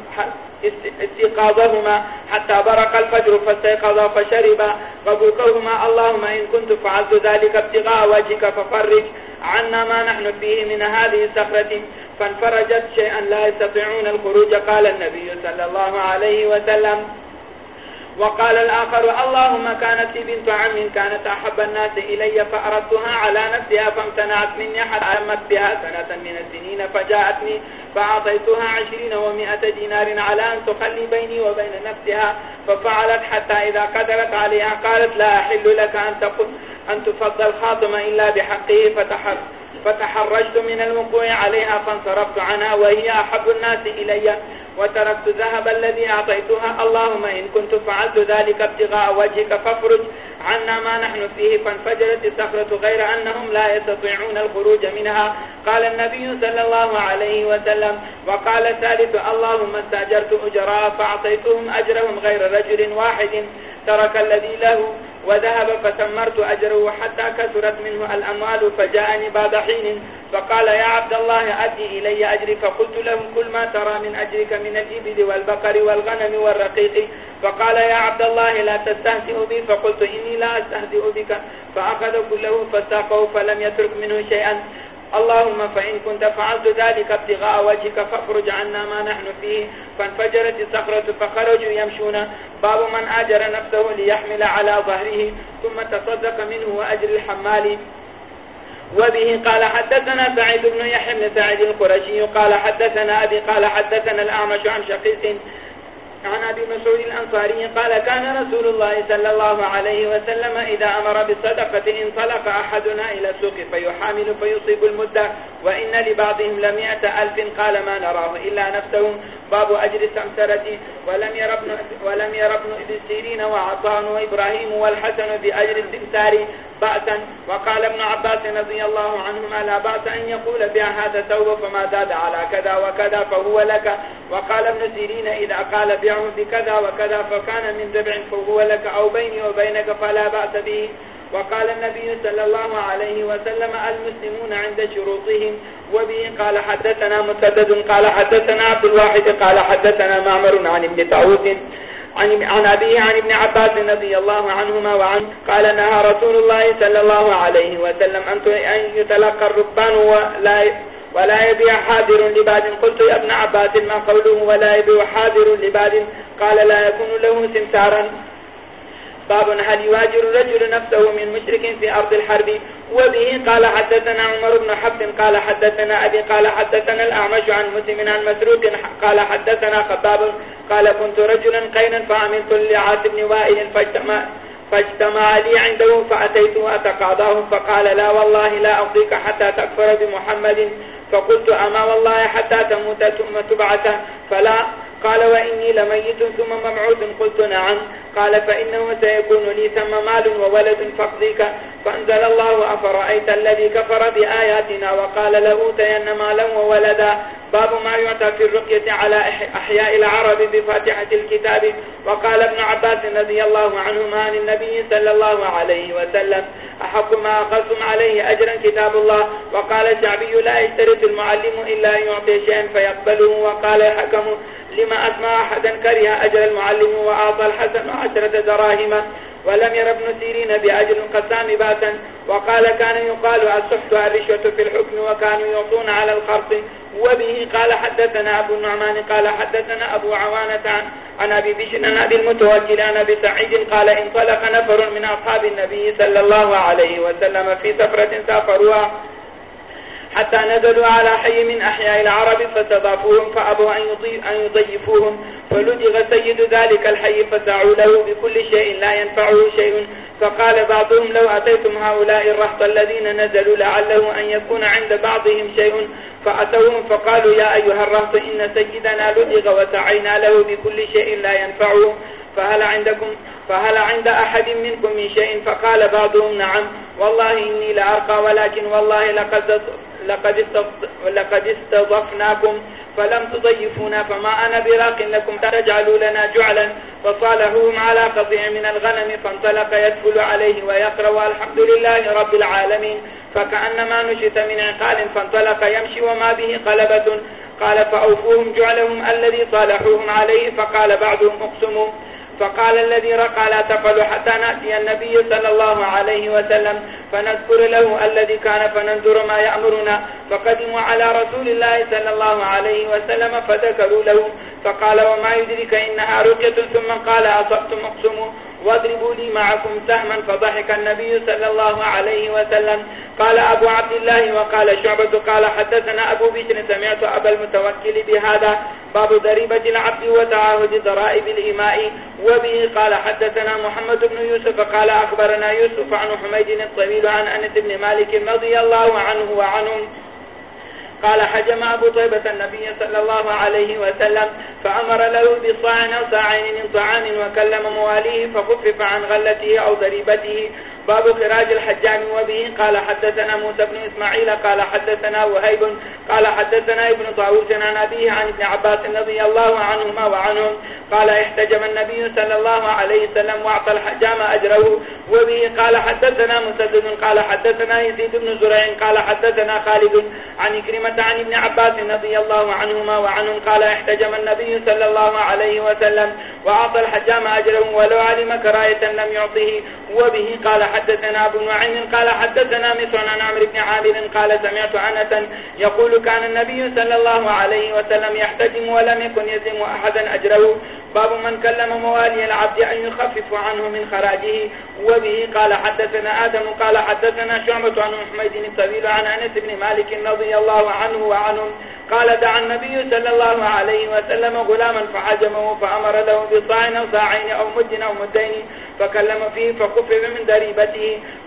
استيقاظهما حتى برق الفجر فاستيقظا فشربا فبكوهما. اللهم إن كنت فعلت ذلك ابتغاء وجهك ففرج عنا ما نحن فيه من هذه السخرة فانفرجت شيئا لا يستطيعون الخروج. قال النبي صلى الله عليه وسلم. وقال الآخر اللهم كانت لي بنت عم كانت أحب الناس إلي فأردتها على نفسها فامتنعت مني حتى أمت بها سنة من السنين فجاءتني فأعطيتها عشرين ومئة دينار على أن تخلي بيني وبين نفسها ففعلت حتى إذا قدرت عليها قالت لا أحل لك أن, تقل أن تفضل خاطم إلا بحقه فتحر فتحرجت من الوقوع عليها فانصرفت عنها وهي أحب الناس إلي وتركت ذهب الذي أعطيتها. اللهم إن كنت فعلت ذلك ابتغاء وجهك فافرج عنا ما نحن فيه. فانفجرت السخرة غير أنهم لا يستطيعون الخروج منها. قال النبي صلى الله عليه وسلم، وقال ثالث اللهم استأجرت أجراء فأعطيتهم أجرهم غير رجل واحد. ترك الذي له وذهب فتمرت أجره حتى كثرت منه الأموال فجاءني بعد حين فقال يا عبد الله أدي إلي أجري فقلت له كل ما ترى من أجرك من الإبل والبقر والغنم والرقيق. فقال يا عبد الله لا تستهزئ بي. فقلت إني لا أستهزئ بك. فأخذ كله فساقه فلم يترك منه شيئا. اللهم فإن كنت فعلت ذلك ابتغاء وجهك فافرج عنا ما نحن فيه. فانفجرت الصخرة فخرجوا يمشون. باب من آجر نفسه ليحمل على ظهره، ثم تصدق منه وأجر الحمال. وبه قال حدثنا سعيد بن يحيى بن سعيد القرشي، قال حدثنا أبي قال حدثنا الأعمش عن شقيق عن أبي مسعود الأنصاري قال كان رسول الله صلى الله عليه وسلم إذا أمر بالصدقة انطلق أحدنا إلى السوق فيحامل فيصيب المدة وإن لبعضهم لمئة ألف قال ما نراه إلا نفسه باب أجر السمسرة ولم ير ابن, ولم ير ابن ابن سيرين وعطان وإبراهيم والحسن بأجر السمسار بأسا. وقال ابن عباس رضي الله عنهما لا بأس أن يقول بها هذا ثوب فما زاد على كذا وكذا فهو لك. وقال ابن سيرين إذا قال بيعه بكذا وكذا فكان من ذبع فهو لك أو بيني وبينك فلا بأس به. وقال النبي صلى الله عليه وسلم المسلمون عند شروطهم. وبه قال حدثنا مسدد قال حدثنا عبد الواحد قال حدثنا معمر عن ابن تعوث عن عن أبيه عن ابن عباس رضي الله عنهما وعن قال نهى رسول الله صلى الله عليه وسلم أن يتلقى الربان ولا ولا يبيع حاضر لباد قلت يا ابن عباس ما قوله ولا يبيع حاضر لباد قال لا يكون له سمسارا. باب هل يواجر الرجل نفسه من مشرك في أرض الحرب؟ وبه قال حدثنا عمر بن حفظ قال حدثنا أبي قال حدثنا الأعمش عن مسلم عن مسروق قال حدثنا خطاب قال كنت رجلا قينا فعملت لعاس بن وائل فاجتمع, فاجتمع لي عنده فأتيته أتقاضاه فقال لا والله لا أقضيك حتى تكفر بمحمد فقلت أما والله حتى تموت ثم تبعث فلا قال وإني لميت ثم مبعوث قلت نعم قال فإنه سيكون لي ثم مال وولد فاقضيك فأنزل الله أفرأيت الذي كفر بآياتنا وقال له تين مالا وولدا باب ما يعطى في الرقية على أحياء العرب بفاتحة الكتاب وقال ابن عباس رضي الله عنهما عن النبي صلى الله عليه وسلم أحق ما أخذتم عليه أجرا كتاب الله وقال شعبي لا يشترط المعلم إلا أن يعطي شيئا فيقبله وقال الحكم لما أسمع أحدا كره أجر المعلم وأعطى الحسن عشرة دراهم ولم ير ابن سيرين بأجل قسام باتا وقال كان يقال السحت الرشوة في الحكم وكانوا يعطون على الخرط وبه قال حدثنا أبو النعمان قال حدثنا أبو عوانة عن أبي بشر عن أبي المتوكل عن أبي سعيد قال انطلق نفر من أصحاب النبي صلى الله عليه وسلم في سفرة سافروها حتى نزلوا على حي من أحياء العرب فتضافوهم فأبوا أن يضيفوهم. فلدغ سيد ذلك الحي فسعوا له بكل شيء لا ينفعه شيء. فقال بعضهم لو أتيتم هؤلاء الرحط الذين نزلوا لعله أن يكون عند بعضهم شيء. فأتوهم فقالوا يا أيها الرحط إن سيدنا لدغ وسعينا له بكل شيء لا ينفعه. فهل عندكم فهل عند أحد منكم من شيء؟ فقال بعضهم نعم. والله إني لأرقى ولكن والله لقد لقد استضفناكم، فلم تضيفونا، فما أنا براق لكم تجعلوا لنا جعلا. فصالحوهم على قضيع من الغنم، فانطلق يدفل عليه ويقرأ الحمد لله رب العالمين. فكأنما نشت من عقال، فانطلق يمشي، وما به قلبة. قال فأوفوهم جعلهم الذي صالحوهم عليه، فقال بعضهم اقسموا. فقال الذي رقى لا تفعل حتى نأتي النبي صلى الله عليه وسلم فنذكر له الذي كان فننظر ما يأمرنا. فقدموا على رسول الله صلى الله عليه وسلم فذكروا له. فقال وما يدرك إنها رقية. ثم قال أصبتم اقسموا واضربوا لي معكم سهما فضحك النبي صلى الله عليه وسلم. قال أبو عبد الله وقال شعبة، قال حدثنا أبو بشر سمعت أبا المتوكل بهذا. باب ضريبة العبد وتعاهد ضرائب الإماء. وبه قال حدثنا محمد بن يوسف، قال أخبرنا يوسف عن حميد الطويل عن أنس بن مالك رضي الله عنه وعنهم. قال حجم أبو طيبة النبي صلى الله عليه وسلم فأمر له بصاع أو ساعين من طعام وكلم مواليه فخفف عن غلته أو ضريبته باب خراج الحجام وبه قال حدثنا موسى بن إسماعيل، قال حدثنا وهيب، قال حدثنا ابن طاووس عن أبيه عن ابن عباس رضي الله عنهما وعنهم، قال احتجم النبي صلى الله عليه وسلم واعطى الحجام أجره. وبه قال حدثنا مسدد، قال حدثنا يزيد بن زرع، قال حدثنا خالد عن إكرمة عن ابن عباس رضي الله عنهما وعنهم، قال احتجم النبي صلى الله عليه وسلم وأعطى الحجام أجره ولو علم كراية لم يعطه. وبه قال حدثنا أبو نعيم قال حدثنا مصر عن عمر بن عامر قال سمعت أنسا يقول كان النبي صلى الله عليه وسلم يحتجم ولم يكن يزم أحدا أجره. باب من كلم موالي العبد أن يخفف عنه من خراجه. وبه قال حدثنا آدم قال حدثنا شعبة عن محمد الطويل عن أنس بن مالك رضي الله عنه وعنهم. قال دعا النبي صلى الله عليه وسلم غلاما فحجمه فأمر له بصاع أو صاعين أو مد أو مدين فكلم فيه فخفف من دريبته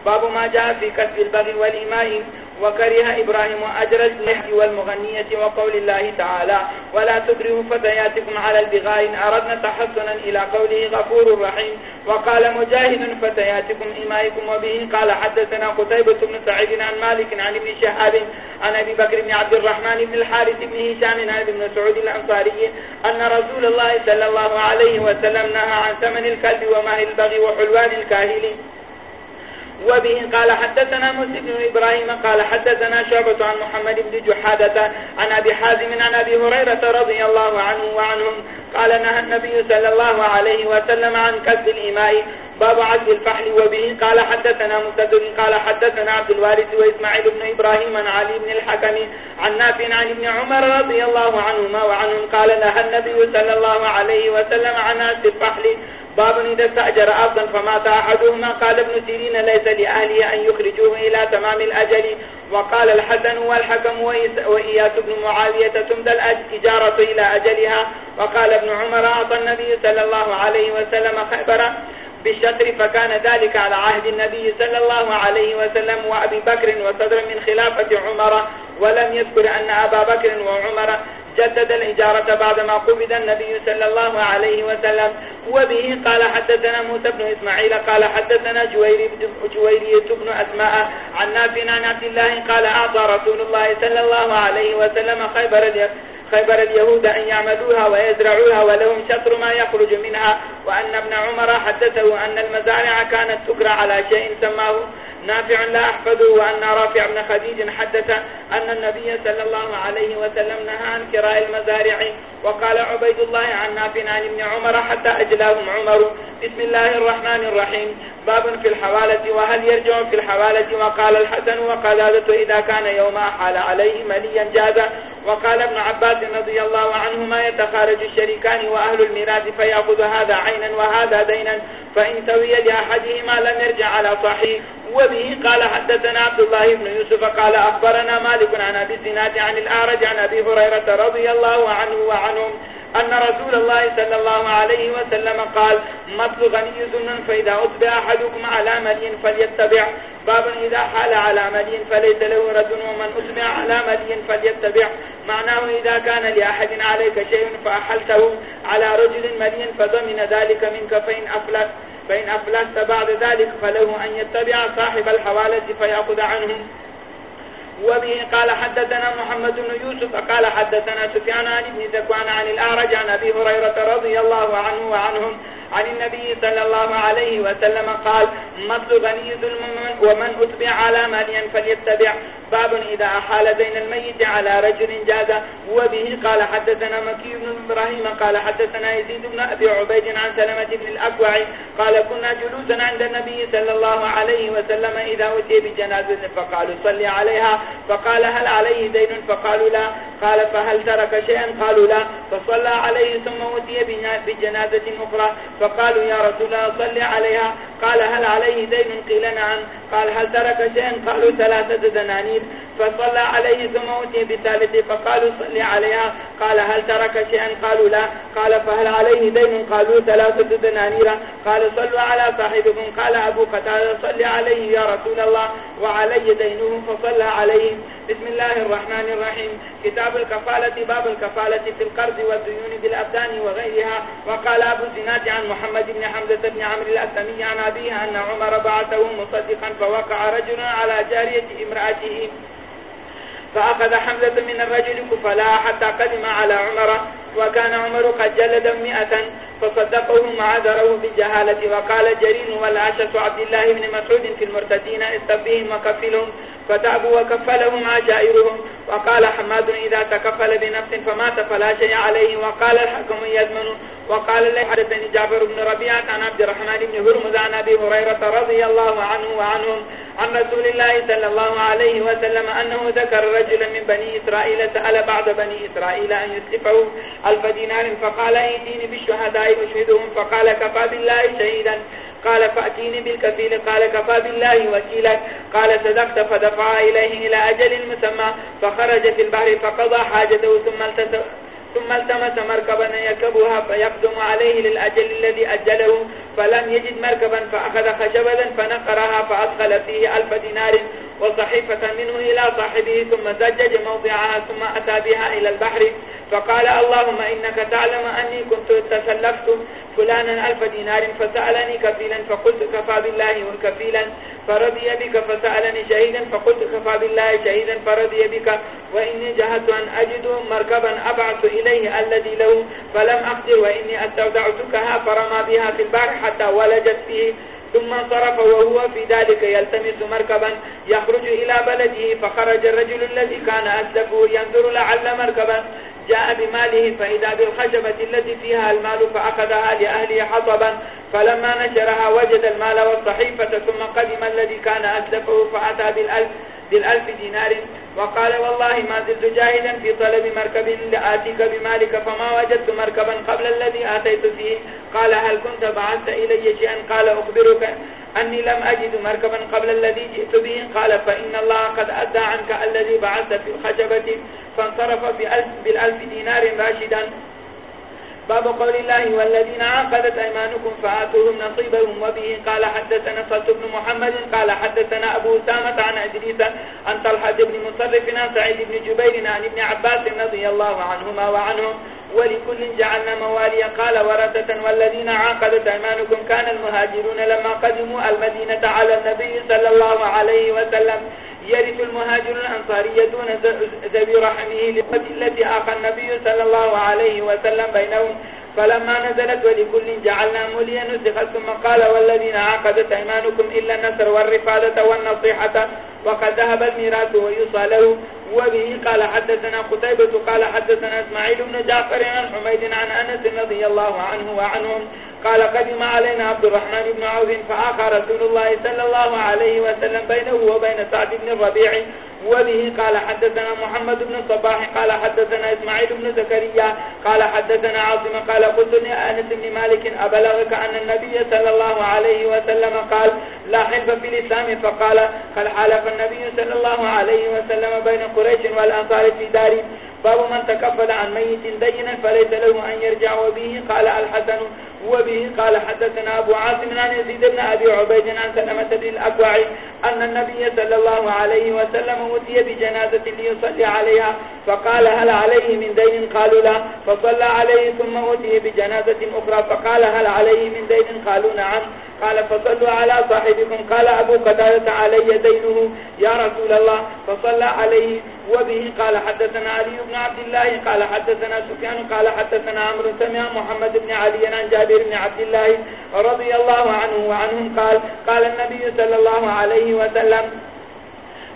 باب ما جاء في كسب البغي والإماء وكره إبراهيم أجر اللحج والمغنية وقول الله تعالى ولا تكرهوا فتياتكم على البغاء إن أردنا تحسنا إلى قوله غفور رحيم وقال مجاهد فتياتكم إمائكم وبه قال حدثنا قتيبة بن سعيد عن مالك عن ابن شهاب، عن أبي بكر بن عبد الرحمن بن الحارث بن هشام عن ابن سعود الأنصاري أن رسول الله صلى الله عليه وسلم نهى عن ثمن الكلب وماء البغي وحلوان الكاهل. وبه قال حدثنا مسلم بن إبراهيم قال حدثنا شعبة عن محمد بن جحادة عن أبي حازم عن أبي هريرة رضي الله عنه وعنهم قال نهى النبي صلى الله عليه وسلم عن كذب الإماء باب عدل الفحل وبه قال حدثنا مسدد قال حدثنا عبد الوارث وإسماعيل بن إبراهيم عن علي بن الحكم عن نافع عن ابن عمر رضي الله عنهما وعنهم قال نهى النبي صلى الله عليه وسلم عن عدل الفحل. باب إذا استأجر أرضا فمات أحدهما. قال ابن سيرين ليس لأهله أن يخرجوه إلى تمام الأجل. وقال الحسن والحكم وإياس بن معاوية تمدى الإجارة إلى أجلها. وقال ابن عمر أعطى النبي صلى الله عليه وسلم خبر بالشطر فكان ذلك على عهد النبي صلى الله عليه وسلم وأبي بكر وصدر من خلافة عمر ولم يذكر أن أبا بكر وعمر جدد الإجارة بعدما قبض النبي صلى الله عليه وسلم. وبه قال حدثنا موسى بن إسماعيل، قال حدثنا جويرية بن أسماء عن نافع عن عبد الله قال أعطى رسول الله صلى الله عليه وسلم خيبر اليوم خيبر اليهود أن يعملوها ويزرعوها ولهم شطر ما يخرج منها. وأن ابن عمر حدثه أن المزارع كانت تكرى على شيء سماه نافع لا أحفظه. وأن رافع بن خديج حدث أن النبي صلى الله عليه وسلم نهى عن كراء المزارع. وقال عبيد الله عن نافع عن ابن عمر حتى أجلاهم عمر. بسم الله الرحمن الرحيم. باب في الحوالة. وهل يرجع في الحوالة؟ وقال الحسن وقلادة إذا كان يوم أحال عليه مليا جازا. وقال ابن عباس رضي الله عنهما يتخارج الشريكان وأهل الميراث فيأخذ هذا عينا وهذا دينا. فإن سوي لأحدهما لم يرجع على صحيح. وبه قال حدثنا عبد الله بن يوسف قال أخبرنا مالك عن أبي الزنات عن الآرج عن أبي هريرة رضي الله عنه وعنهم أن رسول الله صلى الله عليه وسلم قال مطل غني ذنن، فإذا أتبع أحدكم على ملي فليتبع. باب إذا حال على ملي فليس له رد ومن أتبع على ملي فليتبع. معناه، إذا كان لأحد عليك شيء فأحلته على رجل ملي فضمن ذلك منك، فإن أفلت فإن أفلت بعد ذلك فله أن يتبع صاحب الحوالة فيأخذ عنه. وبه قال حدثنا محمد بن يوسف قال حدثنا سفيان عن ابن ذكوان عن الأعرج عن أبي هريرة رضي الله عنه وعنهم عن النبي صلى الله عليه وسلم قال، مثل غني ظلم ومن أتبع على ماليا فليتبع. باب إذا أحال بين الميت على رجل جاز. وبه قال، حدثنا مكي بن إبراهيم قال، حدثنا يزيد بن أبي عبيد عن سلمة بن الأكوع قال، كنا جلوسا عند النبي صلى الله عليه وسلم إذا أتي بجنازة. فقالوا، صلي عليها. فقال، هل عليه دين؟ فقالوا، لا. قال، فهل ترك شيئا؟ قالوا، لا. فصلى عليه ثم أتي بجنازة أخرى. فقالوا يا رسول الله صلي عليها. قال هل عليه دين قيل نعم. قال هل ترك شيئا؟ قالوا ثلاثة دنانير فصلى عليه ثم أتي بثالث. فقالوا صلي عليها. قال هل ترك شيئا؟ قالوا لا. قال فهل عليه دين قالوا ثلاثة دنانير قال صلوا على صاحبكم. قال أبو قتال صلي عليه يا رسول الله. وعلي دينه فصلى عليه. بسم الله الرحمن الرحيم. كتاب الكفالة، باب الكفالة في القرض والديون بالأبدان وغيرها. وقال أبو زناد عن محمد بن حمزة بن عمر الأسلمي عن أبيها أن عمر بعثه مصدقا فوقع رجل على جارية امرأته. فأخذ حمزة من الرجل كفلاء حتى قدم على عمر، وكان عمر قد جلد مئة فصدقه معذره بالجهالة وقال جرين والعشة عبد الله بن مسعود في المرتدين استبهم وكفلهم فتعبوا وكفلهم عشائرهم وقال حماد إذا تكفل بنفس فمات فلا شيء عليه وقال الحكم يزمن وقال لي حدثني جعفر بن ربيعة عن عبد الرحمن بن هرمز عن أبي هريرة رضي الله عنه وعنهم عن رسول الله صلى الله عليه وسلم أنه ذكر رجلا من بني إسرائيل سأل بعض بني إسرائيل أن يسلفه ألف دينار فقال ايتيني بالشهداء أشهدهم فقال كفى بالله شهيدا. قال فأتيني بالكفيل. قال كفى بالله وكيلا. قال صدقت فدفع إليه إلى أجل مسمى فخرج في البحر فقضى حاجته ثم التسوى ثم التمس مركبا يكبها فيقدم عليه للأجل الذي أجله. فلم يجد مركبا فأخذ خشبا فنقرها فأدخل فيه ألف دينار وصحيفة منه إلى صاحبه ثم زجج موضعها ثم أتى بها إلى البحر. فقال اللهم إنك تعلم أني كنت تسلفت فلانا ألف دينار فسألني كفيلا فقلت كفى بالله وكفيلا فرضي بك فسألني شهيدا فقلت كفى بالله شهيدا. فرضي بك وإني جهدت أن أجد مركبا أبعث إليه الذي له فلم أقدر وإني أستودعتكها فرمى بها في البحر حتى ولجت فيه ثم صرف وهو في ذلك يلتمس مركبا يخرج إلى بلده فخرج الرجل الذي كان أسلفه ينظر لعل مركبا جاء بماله فإذا بالخشبة التي فيها المال فأخذها لأهله حطبا فلما نشرها وجد المال والصحيفة ثم قدم الذي كان أسلفه فأتى بالألف, بالألف دينار. وقال والله ما زلت جاهدا في طلب مركب لآتيك بمالك فما وجدت مركبا قبل الذي آتيت فيه. قال هل كنت بعثت إلي شيئا؟ قال أخبرك. أني لم أجد مركبا قبل الذي جئت به. قال، فإن الله قد أدى عنك الذي بعثت في الخشبة فانصرف بألف بالألف دينار راشدا. باب قول الله، والذين عقدت أيمانكم فآتوهم نصيبهم وبه. قال، حدثنا صلت بن محمد. قال، حدثنا أبو سامة عن أدريس عن طلحة بن مصرف عن سعيد بن جبير عن ابن عباس رضي الله عنهما وعنهم. ولكل جعلنا مواليا. قال ورثة والذين عاقدت أيمانكم كان المهاجرون لما قدموا المدينة على النبي صلى الله عليه وسلم. يرث المهاجر الأنصاري دون ذبي رحمه التي آخى النبي صلى الله عليه وسلم بينهم. فلما نزلت ولكل جعلنا مليا نسخ ثم قال والذين عاقدت أيمانكم إلا النصر والرفادة والنصيحة. وقد ذهب الميراث ويصى له. وبه قال حدثنا قتيبة، قال حدثنا اسماعيل بن جعفر عن حميد عن أنس رضي الله عنه وعنهم، قال قدم علينا عبد الرحمن بن عوف، فآخى رسول الله صلى الله عليه وسلم بينه وبين سعد بن الربيع، وبه قال حدثنا محمد بن الصباح قال حدثنا إسماعيل بن زكريا، قال حدثنا عاصم، قال قلت لأنس بن مالك، أبلغك أن النبي صلى الله عليه وسلم قال، لا حلف في الإسلام فقال قال حالف النبي صلى الله عليه وسلم بين قريش والأنصار في داري باب من تكفل عن ميت دينا فليس له أن يرجع به. قال الحسن وبه قال حدثنا أبو عاصم عن يزيد بن أبي عبيد عن سلمة بن الأكوع أن النبي صلى الله عليه وسلم وتي بجنازة ليصلي عليها فقال هل عليه من دين؟ قالوا لا. فصلى عليه ثم وتي بجنازة أخرى فقال هل عليه من دين؟ قالوا نعم. قال فصلوا على صاحبكم. قال أبو قتالة علي دينه. يا رسول الله. فصلى عليه. وبه قال حدثنا علي بن عبد الله. قال حدثنا سفيان. قال حدثنا عمرو. سمع محمد بن علي عن جابر جابر بن عبد الله رضي الله عنه وعنهم قال قال النبي صلى الله عليه وسلم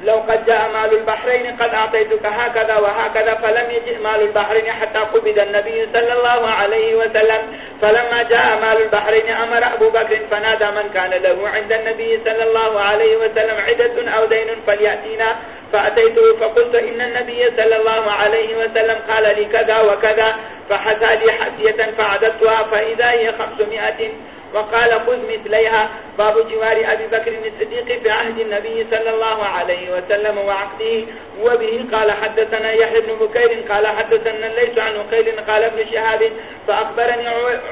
لو قد جاء مال البحرين قد أعطيتك هكذا وهكذا فلم يجئ مال البحرين حتى قبض النبي صلى الله عليه وسلم. فلما جاء مال البحرين أمر أبو بكر فنادى من كان له عند النبي صلى الله عليه وسلم عدة أو دين فليأتينا. فأتيته فقلت إن النبي صلى الله عليه وسلم قال لي كذا وكذا. فحسى لي حسية فعددتها فإذا هي خمسمائة وقال خذ مثليها. باب جوار أبي بكر الصديق في عهد النبي صلى الله عليه وسلم وعقده وبه قال حدثنا يحيى بن بكير قال حدثنا ليس عن قيل قال ابن شهاب فأخبرني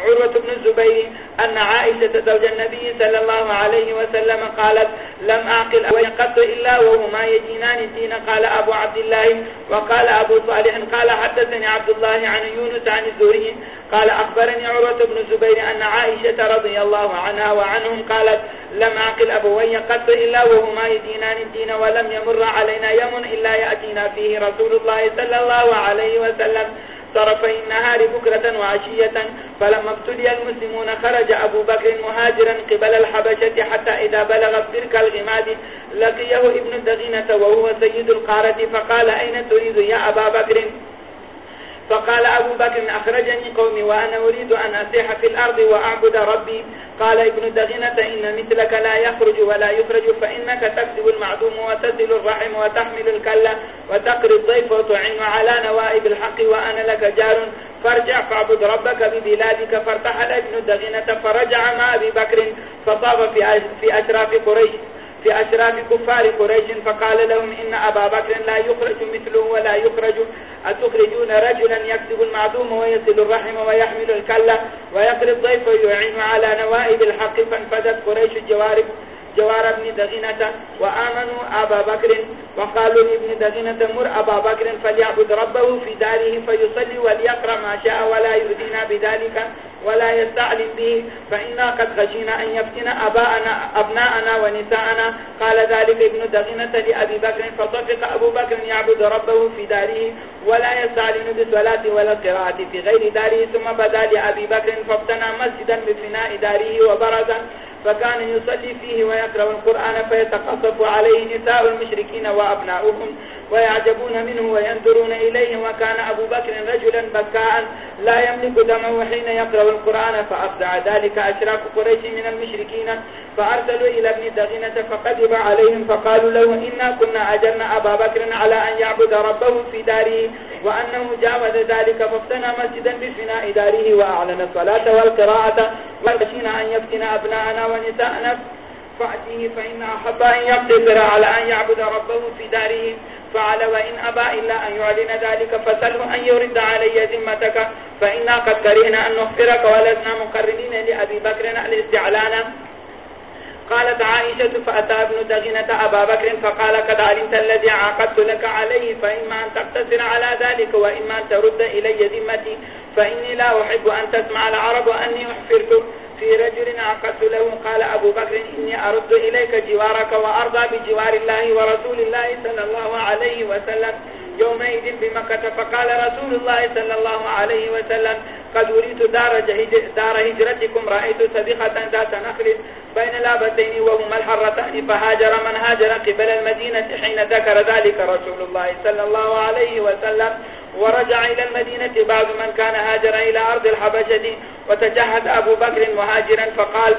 عروة بن الزبير أن عائشة زوج النبي صلى الله عليه وسلم قالت لم أعقل أولا قط إلا وهما يجينان الدين قال أبو عبد الله وقال أبو صالح قال حدثني عبد الله عن يونس عن الزهري قال أخبرني عروة بن الزبير أن عائشة رضي الله عنها وعنهم قال قالت، لم أعقل أبوي قط إلا وهما يدينان الدين ولم يمر علينا يوم إلا يأتينا فيه رسول الله صلى الله عليه وسلم طرفي النهار بكرة وعشية، فلما ابتلي المسلمون خرج أبو بكر مهاجرا قبل الحبشة حتى إذا بلغ برك الغماد، لقيه ابن الدغينة وهو سيد القارة، فقال، أين تريد يا أبا بكر؟ فقال أبو بكر أخرجني قومي وأنا أريد أن أسيح في الأرض وأعبد ربي. قال ابن دغنة إن مثلك لا يخرج ولا يخرج، فإنك تكسب المعدوم وتسل الرحم وتحمل الكلة وتقري الضيف وتعين على نوائب الحق وأنا لك جار. فارجع فاعبد ربك ببلادك. فارتحل ابن دغنة فرجع مع أبي بكر فصاب في أشراف قريش. في أشراف كفار قريش فقال لهم إن أبا بكر لا يخرج مثله ولا يخرج. أتخرجون رجلا يكسب المعدوم ويصل الرحم ويحمل الكلة ويقري الضيف ويعين على نوائب الحق. فانفدت قريش الجوارب. جوار ابن دغنة وآمنوا أبا بكر وقالوا لابن دغنة مر أبا بكر فليعبد ربه في داره فيصلي وليقرأ ما شاء ولا يؤذينا بذلك ولا يستعلم به. فإنا قد خشينا أن يفتن أباءنا أبناءنا ونساءنا قال ذلك ابن دغنة لأبي بكر فطفق أبو بكر يعبد ربه في داره ولا يستعلم بالصلاة ولا القراءة في غير داره ثم بدا لأبي بكر فابتنى مسجدا بفناء داره وبرزا فكان يصلي فيه ويقرأ القرآن فيتقصف عليه نساء المشركين وأبناؤهم ويعجبون منه وينظرون إليه وكان أبو بكر رجلا بكاء لا يملك دمه حين يقرأ القرآن فأفزع ذلك أشراك قريش من المشركين فأرسلوا إلى ابن دغنة فقدب عليهم فقالوا له إنا كنا أجرنا أبا بكر على أن يعبد ربه في داره وأنه جاوز ذلك فافتنى مسجدا بفناء داره وأعلن الصلاة والقراءة وخشينا أن يفتن أبناءنا ونساءنا فأتيه فإن أحب أن يقتصر على أن يعبد ربه في داره فعل وإن أبى إلا أن يعلن ذلك فسله أن يرد علي ذمتك فإنا قد كرهنا أن نغفرك ولسنا مقرنين لأبي بكر الاستعلان. قالت عائشة فأتى ابن دغنة أبا بكر فقال قد علمت الذي عاقدت لك عليه فإما أن تقتصر على ذلك وإما أن ترد إلي ذمتي فإني لا أحب أن تسمع العرب أني أحفرت في رجل عقدت له قال أبو بكر إني أرد إليك جوارك وأرضى بجوار الله ورسول الله صلى الله عليه وسلم يومئذ بمكة. فقال رسول الله صلى الله عليه وسلم قد أريد دار, دار هجرتكم رأيت سبقة ذات نخل بين لابتين وهما الحرتان فهاجر من هاجر قبل المدينة حين ذكر ذلك رسول الله صلى الله عليه وسلم. ورجع إلى المدينة بعض من كان هاجر إلى أرض الحبشة وتجهد أبو بكر مهاجرا فقال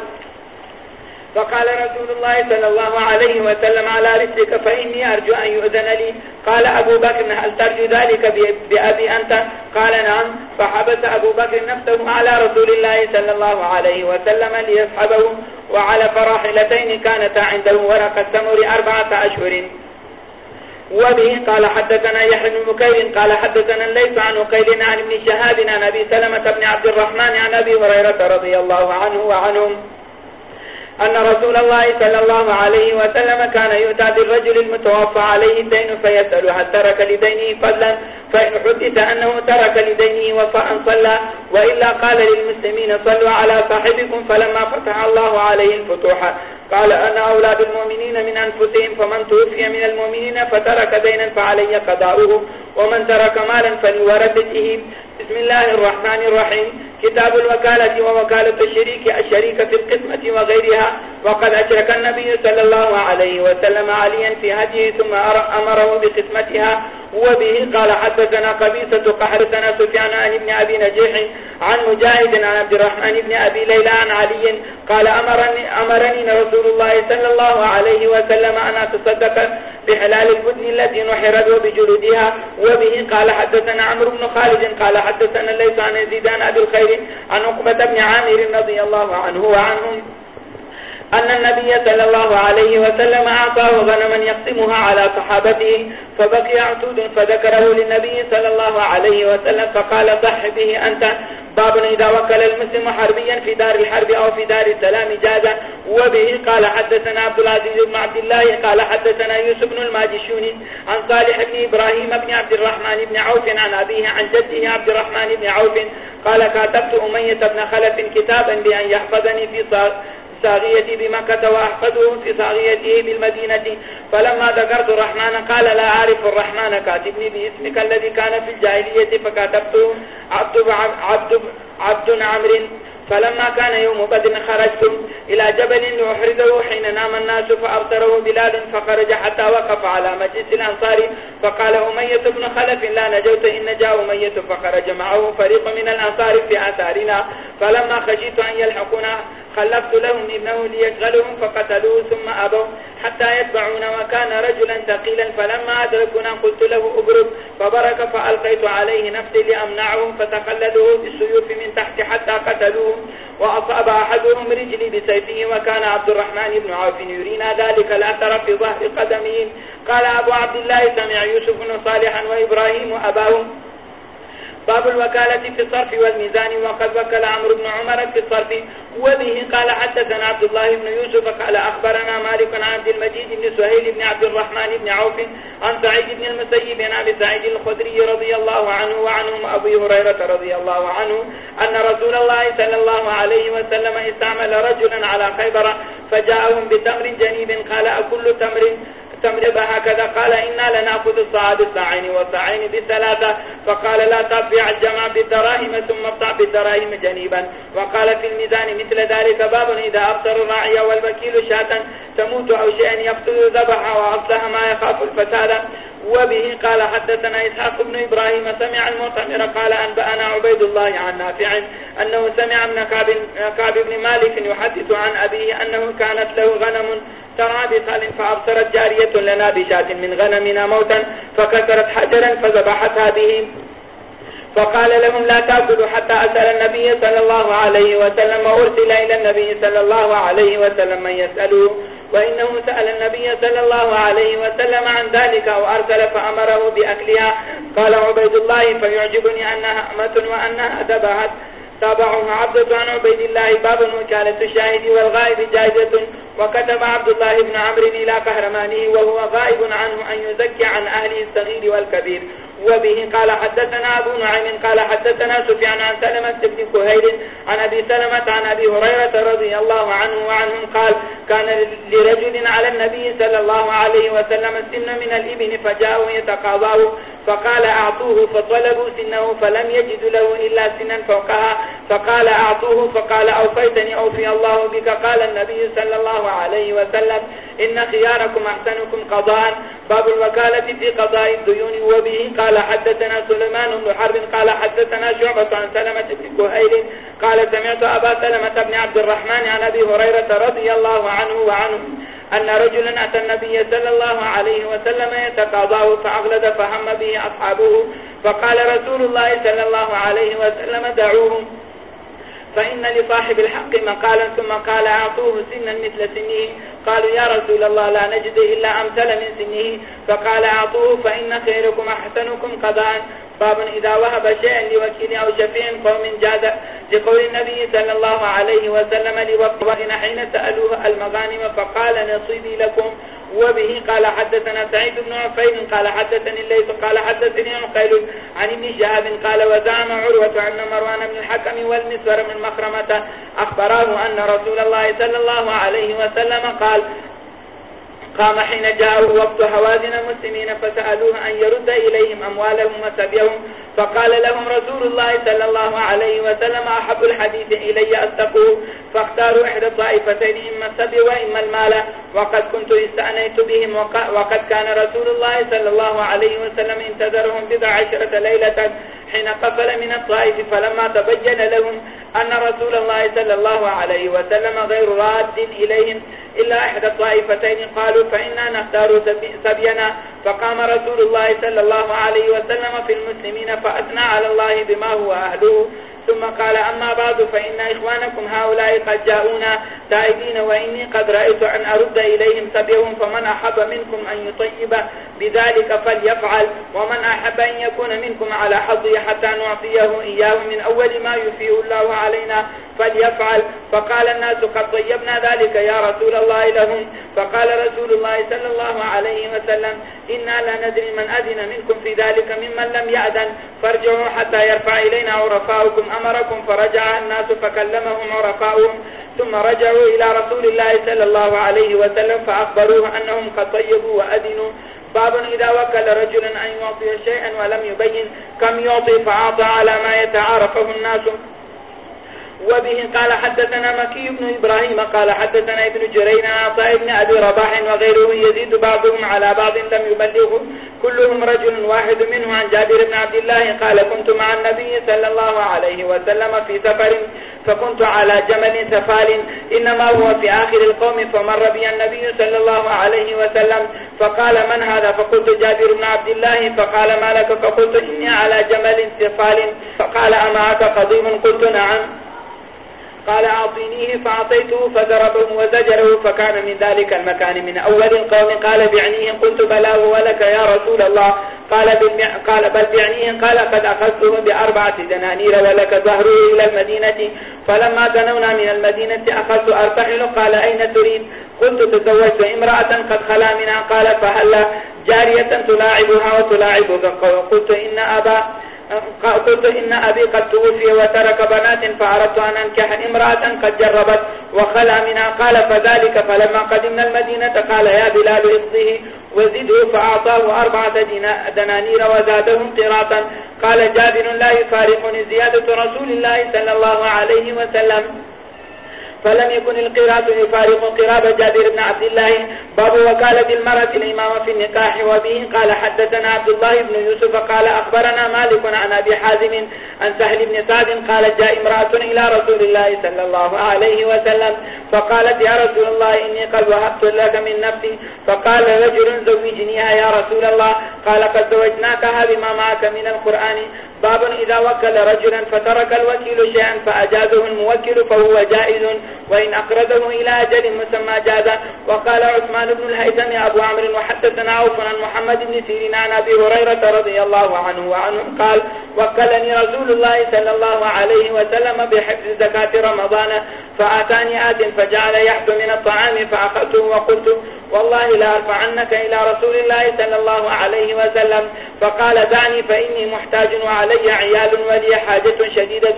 فقال رسول الله صلى الله عليه وسلم على رسلك، فإني أرجو أن يؤذن لي. قال أبو بكر، هل ترجو ذلك بأبي أنت؟ قال نعم. فحبس أبو بكر نفسه على رسول الله صلى الله عليه وسلم ليصحبه وعلى فراحلتين كانت عنده ورق السمر أربعة أشهر. وبه قال حدثنا يحيى بن مكير قال حدثنا ليس عن قيل عن ابن شهاب عن أبي سلمة بن عبد الرحمن عن أبي هريرة رضي الله عنه وعنهم أن رسول الله صلى الله عليه وسلم كان يؤتى بالرجل المتوفى عليه الدين فيسأل هل ترك لدينه فضلا، فإن حدث أنه ترك لدينه وفاء صلى، وإلا قال للمسلمين صلوا على صاحبكم فلما فتح الله عليه الفتوح قال أنا أولاد المؤمنين من أنفسهم، فمن توفي من المؤمنين فترك دينا فعلي قضاؤه ومن ترك مالا فلورثته بسم الله الرحمن الرحيم. كتاب الوكالة ووكالة الشريك الشريك في القسمة وغيرها. وقد أشرك النبي صلى الله عليه وسلم عليا في هديه ثم أمره بقسمتها. وبه قال حدثنا قبيسة قحرتنا سفيان عن ابن أبي نجيح عن مجاهد عن عبد الرحمن بن أبي ليلى عن علي قال أمرني, أمرني رسول الله صلى الله عليه وسلم أن أتصدق بحلال البدن التي نحرد بجلودها. وبه قال حدثنا عمر بن خالد قال حدثنا ليس عن زيدان أبي الخير عن عقبة بن عامر رضي الله عنه وعنهم أن النبي صلى الله عليه وسلم أعطاه غنما يقسمها على صحابته فبقي عتود فذكره للنبي صلى الله عليه وسلم فقال صحبه أنت باب إذا وكل المسلم حربيا في دار الحرب أو في دار السلام جازا وبه قال حدثنا عبد العزيز بن عبد الله، قال حدثنا يوسف بن الماجشوني عن صالح بن إبراهيم بن عبد الرحمن بن عوف عن أبيه عن جده عبد الرحمن بن عوف، قال كاتبت أمية بن خلف كتابا بأن يحفظني في صار الساغية بمكة وأحفظهم في ساغيته بالمدينة. فلما ذكرت الرحمن قال لا أعرف الرحمن كاتبني باسمك الذي كان في الجاهلية فكاتبته عبد, عبد, عبد عمر فلما كان يوم بدر خرجت إلى جبل لأحرزه حين نام الناس فأبصره بلاد فخرج حتى وقف على مجلس الأنصار فقال أمية بن خلف لا نجوت إن جاء أمية فخرج معه فريق من الأنصار في آثارنا فلما خشيت أن يلحقنا خلفت لهم ابنه ليشغلهم فقتلوه ثم أبوا حتى يتبعون وكان رجلا ثقيلا فلما أدركنا قلت له أبرد فبرك فألقيت عليه نفسي لأمنعهم فتخلدوا بالسيوف من تحت حتى قتلوه وأصاب أحدهم رجلي بسيفه وكان عبد الرحمن بن عوف يرينا ذلك الأثر في ظهر قدمهم قال أبو عبد الله سمع يوسف صالحا وإبراهيم أباهم باب الوكالة في الصرف والميزان وقد وكل عمر بن عمر في الصرف. وبه قال حدثنا عبد الله بن يوسف قال أخبرنا مالك عن عبد المجيد بن سهيل بن عبد الرحمن بن عوف عن سعيد بن المسيب عن أبي سعيد الخدري رضي الله عنه وعنهم أبي هريرة رضي الله عنه أن رسول الله صلى الله عليه وسلم استعمل رجلا على خيبر فجاءهم بتمر جنيب قال أكل تمر تمر هكذا. قال إنا لنأخذ الصعاد الساعين والساعين بالثلاثة فقال لا تبع الجمع بالدراهم ثم ابطع بالدراهم جنيبا. وقال في الميزان مثل ذلك باب إذا أبصر الراعي والوكيل شاة تموت أو شيئا يقتل ذبح وأصلها ما يخاف الفساد. وبه قال حدثنا إسحاق بن إبراهيم سمع المعتمر قال أنبأنا عبيد الله عن نافع أنه سمع من كعب بن مالك يحدث عن أبيه أنه كانت له غنم ترعى بخال فأبصرت جارية لنا بشاة من غنمنا موتا فكسرت حجرا فزبحتها به فقال لهم لا تأكلوا حتى أسأل النبي صلى الله عليه وسلم وأرسل إلى النبي صلى الله عليه وسلم من يسأله وإنه سأل النبي صلى الله عليه وسلم عن ذلك وأرسل فأمره بأكلها. قال عبيد الله فيعجبني أنها أمة وأنها دبهت تابعها عبد عن عبيد الله باب وكالة الشاهد والغائب جائزة وكتب عبد الله بن عمر إلى قهرمانه وهو غائب عنه أن يزكي عن أهله الصغير والكبير وبه قال حدثنا أبو نعيم قال حدثنا سفيان عن سلمة بن كهيل عن أبي سلمة عن أبي هريرة رضي الله عنه وعنهم قال كان لرجل على النبي صلى الله عليه وسلم سن من الإبن فجاءوا يتقاضاه فقال أعطوه فطلبوا سنه فلم يجد له إلا سنا فوقها فقال أعطوه فقال أوفيتني أوفي الله بك قال النبي صلى الله عليه وسلم إن خياركم أحسنكم قضاء باب الوكالة في قضاء الديون وبه قال قال حدثنا سليمان بن حرب، قال حدثنا شعبة عن سلمة بن كهيل قال سمعت أبا سلمة بن عبد الرحمن عن أبي هريرة رضي الله عنه وعنه أن رجلا أتى النبي صلى الله عليه وسلم يتقاضاه فأغلد فهم به أصحابه، فقال رسول الله صلى الله عليه وسلم دعوهم. فإن لصاحب الحق مقالا ثم قال أعطوه سنا مثل سنه قالوا يا رسول الله لا نجد إلا أمثل من سنه فقال أعطوه فإن خيركم أحسنكم قضاء باب إذا وهب شيئا لوكيل أو شفيع قوم جاد لقول النبي صلى الله عليه وسلم لوقت حين سألوه المغانم فقال نصيبي لكم وبه قال حدثنا سعيد بن عفين، قال حدثني الليث، قال حدثني عقيل عن ابن شهاب، قال وزعم عروة أن مروان بن الحكم والمسور من مخرمة أخبراه أن رسول الله صلى الله عليه وسلم قال قام حين جاءوا وقت هوازن المسلمين فسألوه أن يرد إليهم أموالهم وسبيهم فقال لهم رسول الله صلى الله عليه وسلم أحب الحديث إلي أستقوا فاختاروا إحدى الطائفتين إما السبي وإما المال وقد كنت استعنيت بهم وقد كان رسول الله صلى الله عليه وسلم انتظرهم بضع عشرة ليلة حين قفل من الطائف فلما تبين لهم أن رسول الله صلى الله عليه وسلم غير راد إليهم إلا إحدى الطائفتين قالوا فإنا نختار سبينا فقام رسول الله صلى الله عليه وسلم في المسلمين فأثنى على الله بما هو أهله. ثم قال أما بعد فإن إخوانكم هؤلاء قد جاءونا تائبين وإني قد رأيت أن أرد إليهم سبيهم فمن أحب منكم أن يطيب بذلك فليفعل ومن أحب أن يكون منكم على حظي حتى نعطيه إياه من أول ما يفيه الله علينا فليفعل فقال الناس قد طيبنا ذلك يا رسول الله لهم فقال رسول الله صلى الله عليه وسلم إنا لا ندري من أذن منكم في ذلك ممن لم يأذن فارجعوا حتى يرفع إلينا عرفاؤكم أمركم فرجع الناس فكلمهم عرفاؤهم ثم رجعوا إلى رسول الله صلى الله عليه وسلم فأخبروه أنهم قد طيبوا وأذنوا. باب إذا وكل رجلا أن يعطي شيئا ولم يبين، كم يعطي فعاطى على ما يتعارفه الناس. وبه قال حدثنا مكي بن إبراهيم، قال حدثنا ابن جرين عطاء ابن أبي رباح وغيره، يزيد بعضهم على بعض لم يبلغه، كلهم رجل واحد منه، عن جابر بن عبد الله قال كنت مع النبي صلى الله عليه وسلم في سفر، فكنت على جمل سفال، إنما هو في آخر القوم، فمر بي النبي صلى الله عليه وسلم، فقال من هذا؟ فقلت جابر بن عبد الله. فقال ما لك؟ فقلت إني على جمل سفال. فقال أمعك قضيم قلت نعم. قال أعطينيه فأعطيته فضربه وزجره فكان من ذلك المكان من أول القوم. قال بعنيه قلت بلاه ولك يا رسول الله. قال, قال بل بعنيه قال قد أخذته بأربعة دنانير ولك ظهره إلى المدينة. فلما دنونا من المدينة أخذت أرتحل قال أين تريد؟ قلت تزوجت امرأة قد خلا منها. قال فهل جارية تلاعبها وتلاعبك؟ قلت إن أبا قلت إن أبي قد توفي وترك بنات فأردت أن أنكح امرأة قد جربت وخلى منها. قال، فذلك فلما قدمنا المدينة قال، يا بلال اقضيه وزده. فأعطاه أربعة دنانير وزادهم قراطا. قال، جابر، لا يفارقني زيادة رسول الله صلى الله عليه وسلم. فلم يكن القراط يفارق قراب جابر بن عبد الله. باب وكالة المرأة الإمام في النكاح وبه. قال حدثنا عبد الله بن يوسف قال أخبرنا مالك عن أبي حازم عن سهل بن سعد قال جاء امرأة إلى رسول الله صلى الله عليه وسلم فقالت يا رسول الله إني قد وهبت لك من نفسي. فقال رجل زوجنيها يا رسول الله. قال قد زوجناكها بما معك من القرآن. باب إذا وكل رجلا فترك الوكيل شيئا فأجازه الموكل فهو جائز وإن أقرده إلى أجل مسمى جازا. وقال عثمان بن الهيثم أبو عمر وحدثنا عوفنا محمد بن سيرين عن أبي هريرة رضي الله عنه وعنهم قال وكلني رسول الله صلى الله عليه وسلم بحفظ زكاة رمضان فآتاني آت فجعل يحب من الطعام فأخذته وقلت والله لا أرفع عنك إلى رسول الله صلى الله عليه وسلم. فقال دعني فإني محتاج وعلي عيال ولي حاجة شديدة.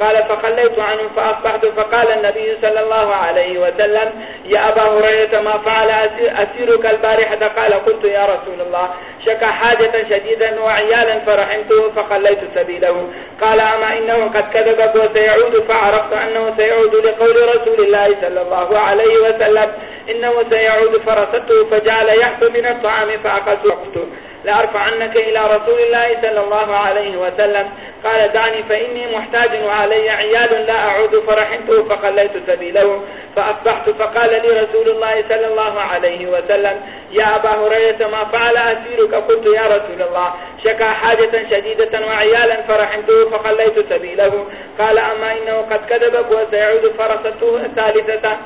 قال، فخليت عنه، فأصبحت. فقال النبي صلى الله عليه وسلم، يا أبا هريرة، ما فعل أسيرك البارحة؟ قال، قلت يا رسول الله شكى حاجة شديدة وعيالا فرحمته فخليت سبيله. قال، أما إنه قد كذبك وسيعود، فعرفت أنه سيعود لقول رسول الله صلى الله عليه وسلم. إنه سيعود فرسته فجعل يحب من الطعام فأقلت وقته لأرفع عنك إلى رسول الله صلى الله عليه وسلم. قال، دعني، فإني محتاج وعلي عيال لا أعود، فرحمته فقليت سبيله، فأصبحت، فقال لي رسول الله صلى الله عليه وسلم، يا أبا هرية ما فعل أسيرك؟ قلت، يا رسول الله شكا حاجة شديدة وعيالا، فرحمته فقليت سبيله. قال، أما إنه قد كذبك وسيعود فرسته الثالثة.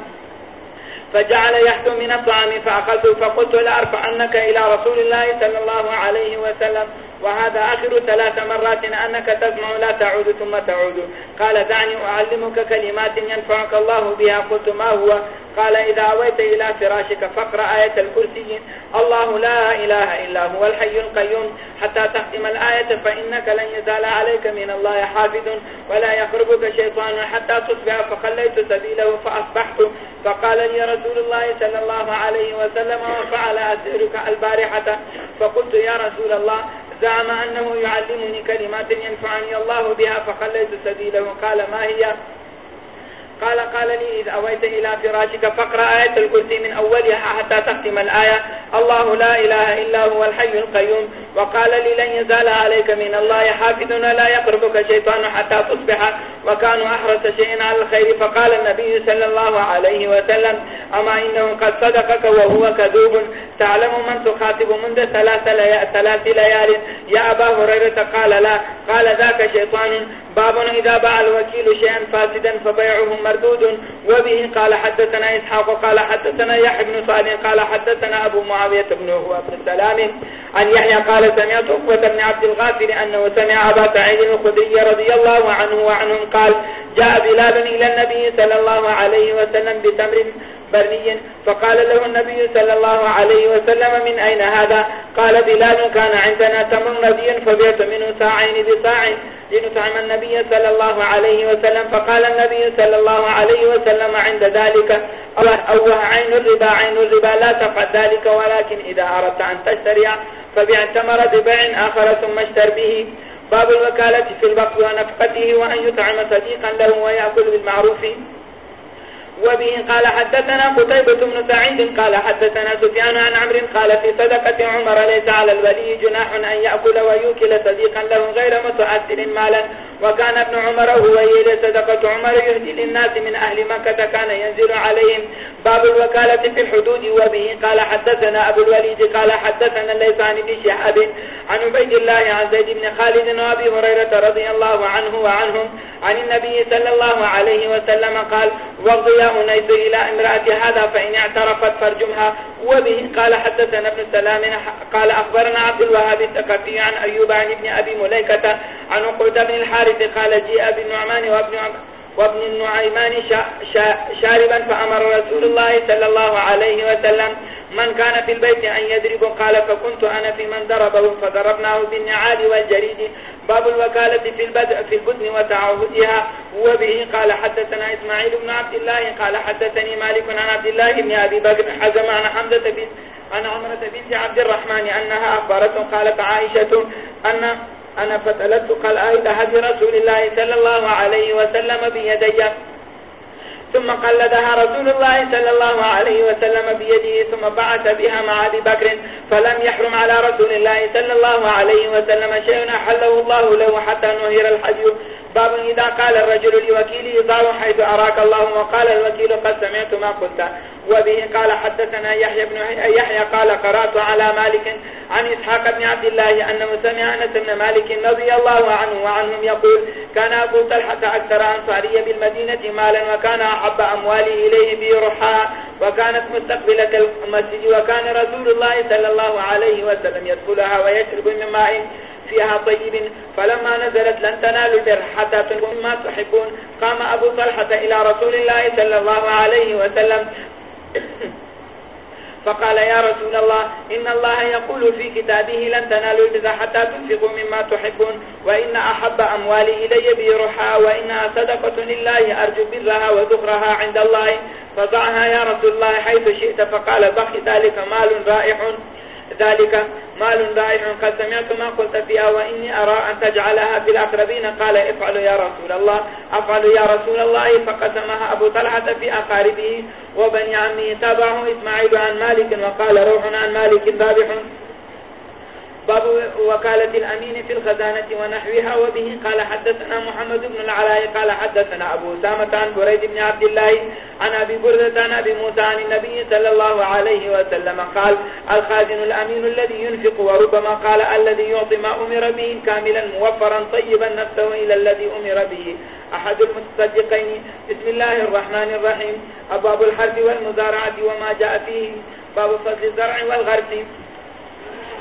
فجعل يحتم من الطعام فأخذت فقلت لأرفعنك إلى رسول الله صلى الله عليه وسلم وهذا آخر ثلاث مرات أنك تسمع لا تعود ثم تعود. قال دعني أعلمك كلمات ينفعك الله بها. قلت ما هو؟ قال إذا أويت إلى فراشك فقر آية الكرسي. الله لا إله إلا هو الحي القيوم. حتى تختم الآية فإنك لن يزال عليك من الله حافظ ولا يقربك شيطان. حتى تصبح فخليت سبيله فأصبحت. فقال لي رسول الله صلى الله عليه وسلم وفعل أسئلك البارحة. فقلت يا رسول الله زعم أنه يعلمني كلمات ينفعني الله بها فخليت سبيله. قال ما هي؟ قال قال لي إذا أويت إلى فراشك فقر آية الكرسي من أولها حتى تختم الآية. الله لا إله إلا هو الحي القيوم. وقال لي، لن يزال عليك من الله حافظنا لا يقربك شيطان حتى تصبح وكانوا أحرس شيء على الخير. فقال النبي صلى الله عليه وسلم، أما إنه قد صدقك وهو كذوب؟ تعلم من تخاطب منذ ثلاث ليال؟ يا أبا هريرة قال، لا. قال، ذاك شيطان. باب إذا باع الوكيل شيئا فاسدا فبيعه مردود. وبه قال حدثنا إسحاق، قال حدثنا يحيى بن صالح قال حدثنا أبو معاوية بن هو بن سلام عن يحيى قال سمعت أخوة بن عبد الغافر أنه سمع أبا سعيد الخدري رضي الله عنه وعنهم قال جاء بلال إلى النبي صلى الله عليه وسلم بتمر برني فقال له النبي صلى الله عليه وسلم من أين هذا؟ قال بلال كان عندنا تمر نبي فبعت منه ساعين بساع لنطعم النبي صلى الله عليه وسلم. فقال النبي صلى الله عليه وسلم عند ذلك أوه عين الربا عين الربا، لا تفعل ذلك، ولكن إذا أردت أن تشتري، فبيع تمر ببيع آخر ثم اشتر به. باب الوكالة في البقر ونفقته، وأن يطعم صديقا له ويأكل بالمعروف. وبه قال حدثنا قتيبة بن سعيد قال حدثنا سفيان عن عمر قال في صدقة عمر ليس على الولي جناح أن يأكل ويوكل صديقا له غير متأثر مالا وكان ابن عمر هو يلي صدقة عمر يهدي للناس من أهل مكة، كان ينزل عليهم باب الوكالة في الحدود وبه. قال حدثنا أبو الوليد، قال حدثنا الليسان بن شهاب عن عبيد الله عن زيد بن خالد وابي هريرة رضي الله عنه وعنهم عن النبي صلى الله عليه وسلم قال وغض يا أنيس إلى امرأة هذا، فإن اعترفت فرجمها وبه. قال حدثنا ابن سلام، قال أخبرنا عبد الوهاب الثقفي عن أيوب عن ابن أبي مليكة عن قلت بن الحارث قال جيء بن نعمان وابن وابن النعيمان شاربا فأمر رسول الله صلى الله عليه وسلم من كان في البيت أن يدرب قال فكنت أنا في من ضربه. فضربناه بالنعال والجريد. باب الوكالة في البدء في البدن وتعهدها. وبه قال حدثنا إسماعيل بن عبد الله قال حدثني مالك عن عبد الله بن أبي بكر حزم عن حمزة بن عن عمرة بنت عبد الرحمن أنها أخبرته. قالت عائشة أن أنا فتلت قال آية هدي رسول الله صلى الله عليه وسلم بيدي. ثم قلدها رسول الله صلى الله عليه وسلم بيده، ثم بعث بها مع أبي بكر، فلم يحرم على رسول الله صلى الله عليه وسلم شيء أحله الله له حتى نهر الحج. باب إذا قال الرجل لوكيله ضعوا حيث أراك الله، وقال الوكيل قد سمعت ما قلت. وبه قال حدثنا يحيى بن يحيى قال قرأت على مالك عن إسحاق بن عبد الله أنه سمع أنس بن مالك رضي الله عنه وعنهم يقول كان أبو طلحة أكثر أنصارية بالمدينة مالا وكان أحب أمواله إليه برحاء وكانت مستقبلة المسجد وكان رسول الله صلى الله عليه وسلم يدخلها ويشرب من ماء فيها طيب فلما نزلت لن تنالوا البر حتى تنقوا مما تحبون قام أبو طلحة إلى رسول الله صلى الله عليه وسلم فقال يا رسول الله، إن الله يقول في كتابه لن تنالوا البذى حتى تنفقوا مما تحبون، وإن أحب أموالي إلي بيرحا وإنها صدقة لله، أرجو بذها وذخرها عند الله. فضعها يا رسول الله حيث شئت، فقال ضخ ذلك مال رائح ذلك مال دائم قد سمعت ما قلت فيها، وإني أرى أن تجعلها في الأقربين. قال، افعل يا رسول الله. افعل يا رسول الله. فقسمها أبو طلحة في أقاربه وبني عمه. تابعه إسماعيل عن مالك، وقال روح عن مالك ذابح باب وكالة الأمين في الخزانة ونحوها، وبه قال حدثنا محمد بن العلاء، قال حدثنا أبو سامة عن بريد بن عبد الله، عن أبي بردة، عن أبي موسى، عن النبي صلى الله عليه وسلم، قال الخازن الأمين الذي ينفق، وربما قال الذي يعطي ما أمر به كاملا، موفرا طيبا نفسه إلى الذي أمر به. أحد المتصدقين. بسم الله الرحمن الرحيم. أباب الحرث والمزارعة وما جاء فيه. باب فضل الزرع والغرس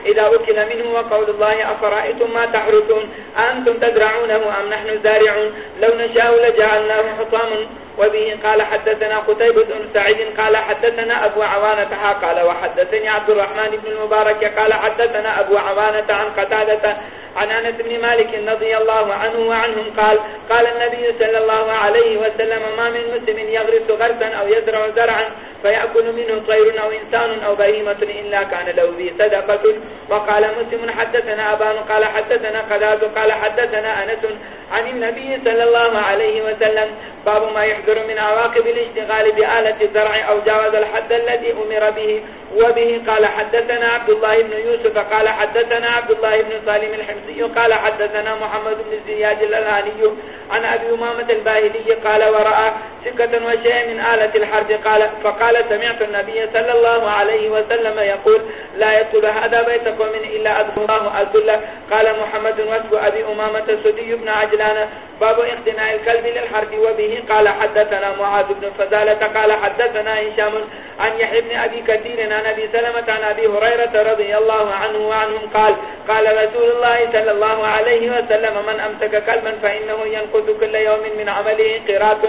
إذا أكل منه وقول الله أفرأيتم ما تحرثون أنتم تزرعونه أم نحن زارعون لو نشاء لجعلناه حطاما. وبه قال حدثنا قتيبة بن سعيد قال حدثنا أبو عوانة قال وحدثني عبد الرحمن بن المبارك قال حدثنا أبو عوانة عن قتادة عن أنس بن مالك رضي الله عنه وعنهم قال قال النبي صلى الله عليه وسلم ما من مسلم يغرس غرسا أو يزرع زرعا فيأكل منه طير أو إنسان أو بهيمة إلا كان له به صدقة. وقال مسلم حدثنا أبان قال حدثنا قداد قال حدثنا أنس عن النبي صلى الله عليه وسلم. باب ما يحدث يحضر من عواقب الاشتغال بآلة الزرع أو جاوز الحد الذي أمر به وبه. قال حدثنا عبد الله بن يوسف، قال حدثنا عبد الله بن صالم الحمسي قال حدثنا محمد بن الزياد الألاني عن أبي أمامة الباهلي، قال ورأى سكة وشيء من آلة الحرب. قال فقال سمعت النبي صلى الله عليه وسلم يقول لا يدخل هذا بيت قوم إلا أدخل الله أدخل قال محمد واسف أبي أمامة سدي بن عجلان باب اقتناء الكلب للحرب وبه. قال حدثنا حدثنا معاذ بن فزالة قال حدثنا هشام عن يحيى بن أبي كثير عن أبي سلمة عن أبي هريرة رضي الله عنه وعنهم قال قال رسول الله صلى الله عليه وسلم، من أمسك كلبا فإنه ينقذ كل يوم من عمله قرات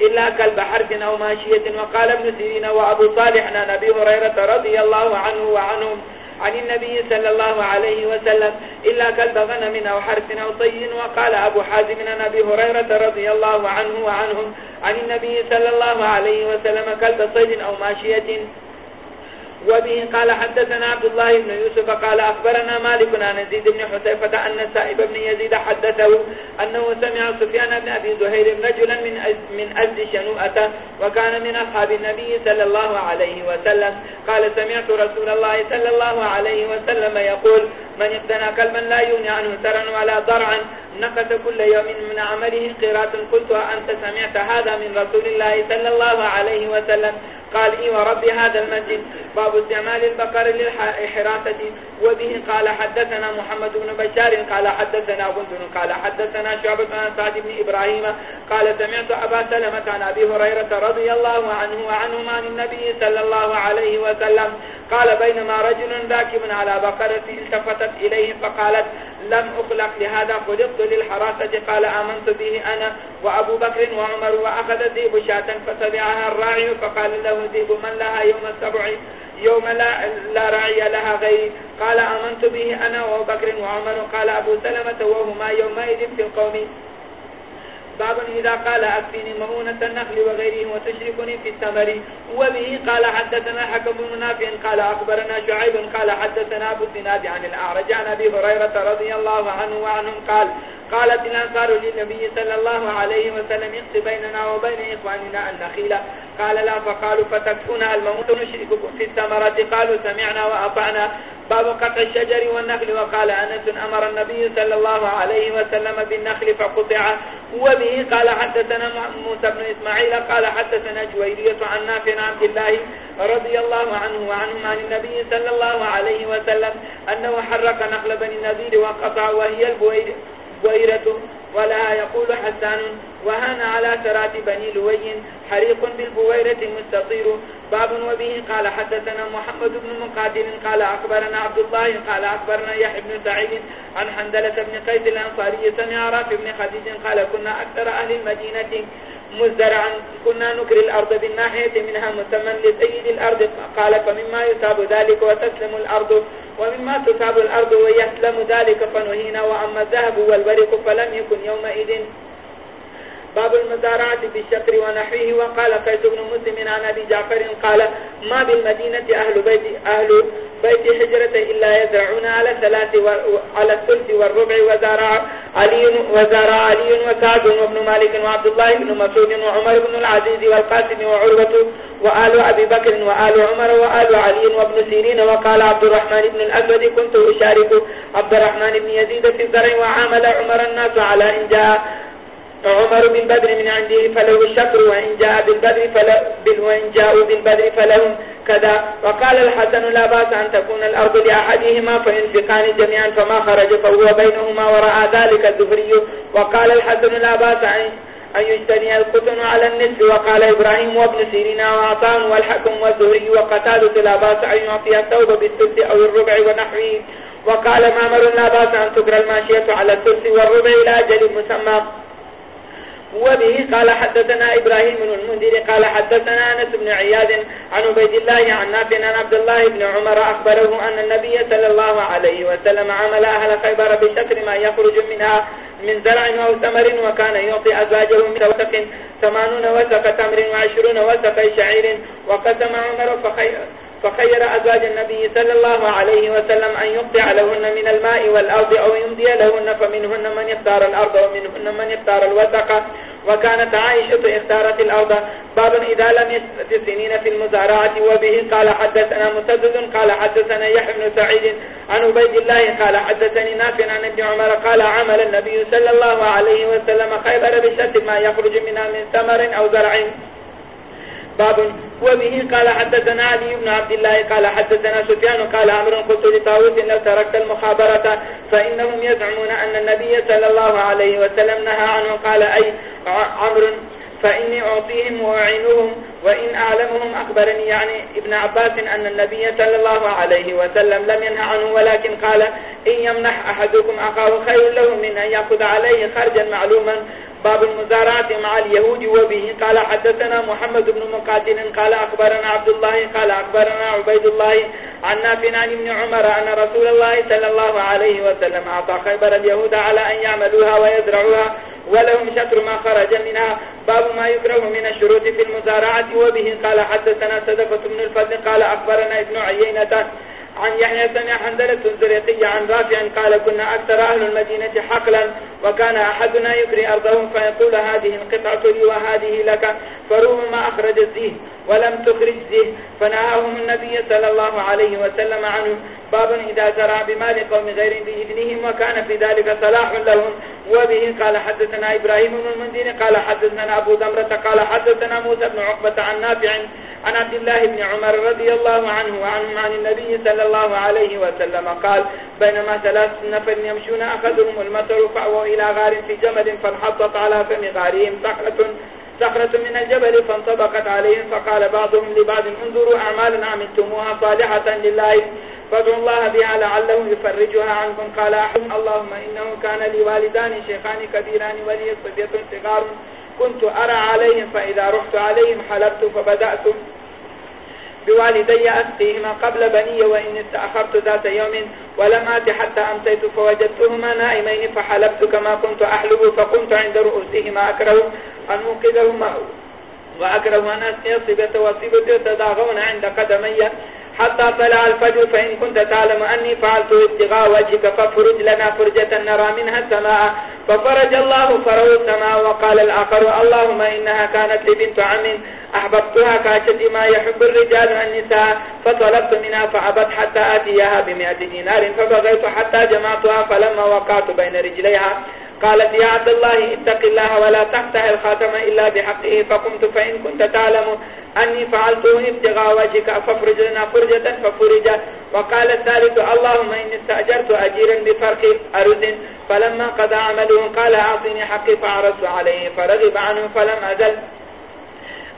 إلا كلب حرب أو ماشية. وقال ابن سيرين وأبو صالح عن أبي هريرة رضي الله عنه وعنهم عن النبي صلى الله عليه وسلم إلا كلب غنم أو حرف أو طي وقال أبو حازم عن أبي هريرة رضي الله عنه وعنهم عن النبي صلى الله عليه وسلم كلب صيد أو ماشية وبه قال حدثنا عبد الله بن يوسف قال أخبرنا مالك عن زيد بن حسيفة أن سائب بن يزيد حدثه أنه سمع سفيان بن أبي زهير رجلا من من أزد شنوءة وكان من أصحاب النبي صلى الله عليه وسلم. قال سمعت رسول الله صلى الله عليه وسلم يقول، من اقتنى كلبا لا يغني عنه سرا ولا ضرعا نقص كل يوم من عمله قيرات قلت أنت سمعت هذا من رسول الله صلى الله عليه وسلم؟ قال، إي ورب هذا المسجد، باب استعمال البقر للحراسة وبه قال، حدثنا محمد بن بشار، قال، حدثنا بندن قال، حدثنا شعبة عن سعد بن إبراهيم، قال، سمعت أبا سلمة عن أبي هريرة رضي الله عنه وعنه عن النبي صلى الله عليه وسلم. قال، بينما رجل راكب على بقرة التفتت إليه فقالت، لم أخلق، لهذا خلقت للحراسة قال آمنت به أنا وأبو بكر وعمر وأخذ ذيب شاة فسبعها الراعي فقال له ذيب من لها يوم السبع؟ يوم لا, لا راعي لها غير. قال آمنت به أنا وأبو بكر وعمر. قال أبو سلمة وهما يومئذ في القوم. باب إذا قال أكفيني مؤونة النخل وغيره وتشركني في التمر وبه قال حدثنا حكم منافع قال أخبرنا شعيب قال حدثنا أبو الزناد عن الأعرج عن أبي هريرة رضي الله عنه وعنهم قال قالت الأنصار للنبي صلى الله عليه وسلم، اقص بيننا وبين إخواننا النخيل قال لا، فقالوا فتكفونا الموت نشرككم في الثمرة قالوا، سمعنا وأطعنا. باب قطع الشجر والنخل. وقال أنس، أمر النبي صلى الله عليه وسلم بالنخل فقطع. وبه قال حدثنا موسى بن إسماعيل. قال حدثنا جويرية عن نافع عبد الله رضي الله عنه وعنهم عن النبي صلى الله عليه وسلم أنه حرق نخل بني النذير وقطع، وهي البوير. بويرة ولا يقول حسان وهان على سرات بني لوي حريق بالبويرة مستطير باب وبه قال حدثنا محمد بن مقاتل قال أخبرنا عبد الله قال أخبرنا يحيى بن سعيد عن حندلة بن قيد الأنصاري سمع راف بن خديج قال كنا أكثر أهل المدينة مزرعا كنا نكر الأرض بالناحية منها مسمى لسيد الأرض. قال، فمما يصاب ذلك وتسلم الأرض، ومما تصاب الأرض ويسلم ذلك فنهينا، وأما الذهب والبرق فلم يكن يومئذ باب المزارعة بالشكر ونحوه وقال قيس بن مسلم عن أبي جعفر قال ما بالمدينة أهل بيت, أهل بيت حجرة إلا يزرعون على ثلاث على الثلث والربع وزارع علي وزارع علي وسعد وابن مالك وعبد الله بن مسعود وعمر بن العزيز والقاسم وعروة وآل أبي بكر وآل عمر وآل علي وابن سيرين وقال عبد الرحمن بن الأسود كنت أشارك عبد الرحمن بن يزيد في الزرع وعامل عمر الناس على إن جاء عمر بالبدر من عنده فله الشكر وإن جاء بالبدر فله وإن جاءوا بالبدر فلهم كذا. وقال الحسن لا باس أن تكون الأرض لأحدهما فينفقان جميعا فما خرج فهو بينهما ورأى ذلك الزهري. وقال الحسن لا باس أن أن يجتني القطن على النسب وقال إبراهيم وابن سيرنا وعطان والحكم والزهري وقتال لا باس أن يعطي الثوب بالثلث أو الربع ونحوه. وقال مامر لا باس أن تكر الماشية على الثلث والربع إلى أجل مسمى. وبه قال حدثنا إبراهيم بن المنذر قال حدثنا أنس بن عياد عن عبيد الله عن نافع عن عبد الله بن عمر أخبره أن النبي صلى الله عليه وسلم عمل أهل خيبر بشكر ما يخرج منها من زرع أو ثمر وكان يعطي أزواجه من وسق ثمانون وسق تمر وعشرون وسق شعير وقسم عمر فخير فخير أزواج النبي صلى الله عليه وسلم أن يقطع لهن من الماء والأرض أو يمضي لهن فمنهن من يختار الأرض ومنهن من يختار الوسق وكانت عائشة اختارت الأرض. باب إذا لم يستطع سنين في المزارعة. وبه قال حدثنا مسدد قال حدثنا يحيى بن سعيد عن عبيد الله قال حدثني نافع عن ابن عمر قال عمل النبي صلى الله عليه وسلم خيبر بشتى ما يخرج منها من ثمر أو زرع. باب. وبه قال حدثنا علي بن عبد الله، قال حدثنا سفيان، قال عمر قلت لطاوس لو تركت المخابرة، فإنهم يزعمون أن النبي صلى الله عليه وسلم نهى عنه. قال أي عمر فإني أعطيهم وأعينهم، وإن أعلمهم أخبرني. يعني ابن عباس أن النبي صلى الله عليه وسلم لم ينهى عنه، ولكن قال إن يمنح أحدكم أخاه خير له من أن يأخذ عليه خرجا معلوما. باب المزارعة مع اليهود وبه. قال حدثنا محمد بن مقاتل. قال أخبرنا عبد الله. قال أخبرنا عبيد الله عن نافع عن ابن عمر أن رسول الله صلى الله عليه وسلم أعطى خيبر اليهود على أن يعملوها ويزرعوها ولهم شطر ما خرج منها. باب ما يكره من الشروط في المزارعة وبه. قال حدثنا صدقة بن الفضل. قال أخبرنا ابن عيينة عن يحيى سمع حندلة الزريقية عن رافع قال كنا أكثر أهل المدينة حقلا وكان أحدنا يكري أرضهم فيقول هذه القطعة لي وهذه لك فربما أخرج الزيه ولم تخرج زيه فنهاهم النبي صلى الله عليه وسلم عنه باب إذا زرع بمال قوم غير بإذنهم وكان في ذلك صلاح لهم وبه قال حدثنا إبراهيم بن المنزين قال حدثنا أبو زمرة قال حدثنا موسى بن عقبة عن نافع عن عبد الله بن عمر رضي الله عنه وعنهم عن النبي صلى الله عليه وسلم قال، بينما ثلاث نفر يمشون أخذهم المطر فأووا إلى غار في جمل، فانحطت على فم غارهم صخرة صخرة من الجبل، فانطبقت عليهم، فقال بعضهم لبعض، انظروا أعمالا عملتموها صالحة لله، فادعوا الله بها لعله يفرجها عنكم. قال أحد، اللهم إنه كان لي والدان شيخان كبيران، ولي صبية صغار، كنت أرى عليهم، فإذا رحت عليهم حلبت فبدأت بوالدي أسقيهما قبل بني وإن استأخرت ذات يوم ولم آت حتى أمسيت فوجدتهما نائمين فحلبت كما كنت أحلب فقمت عند رؤوسهما أكره أن أنقذهما وأكره أن أسقي صبة وصبة تداغون عند قدمي حتى طلع الفجر فإن كنت تعلم أني فعلت ابتغاء وجهك ففرج لنا فرجة نرى منها السماء ففرج الله فروا السماء وقال الآخر اللهم إنها كانت لبنت عم أحببتها كاشد ما يحب الرجال النساء، فطلبت منها فعبت حتى آتيها بمئة دينار، فبغيت حتى جمعتها، فلما وقعت بين رجليها قالت، يا عبد الله، اتق الله ولا تفتح الخاتم إلا بحقه، فقمت، فإن كنت تعلم أني فعلته ابتغاء وجهك ففرج لنا فرجة، ففرج. وقال الثالث اللهم إني استأجرت أجيرا بفرق أرد فلما قضى عمله قال أعطيني حقي، فعرضت عليه، فرغب عنه، فلم أزل.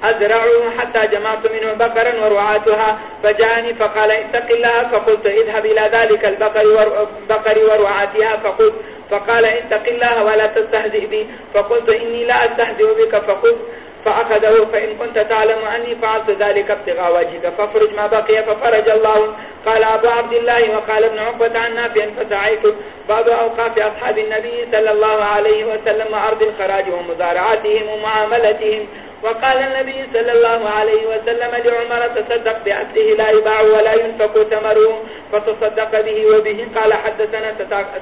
أزرعه حتى جمعت منه بقرا ورعاتها، فجاءني فقال اتق الله، فقلت اذهب إلى ذلك البقر ورعاتها، فقلت فقال اتق الله ولا تستهزئ بي، فقلت إني لا أستهزئ بك، فقلت فأخذه، فإن كنت تعلم أني فعلت ذلك ابتغاء وجهك ففرج ما بقي، ففرج الله. قال أبو عبد الله وقال ابن عقبة عن نافع، فسعيت. بعض أوقاف أصحاب النبي صلى الله عليه وسلم أرض الخراج ومزارعاتهم ومعاملتهم. وقال النبي صلى الله عليه وسلم لعمر، تصدق بأسله لا يباع ولا ينفق تمره فتصدق به وبه. قال، حدثنا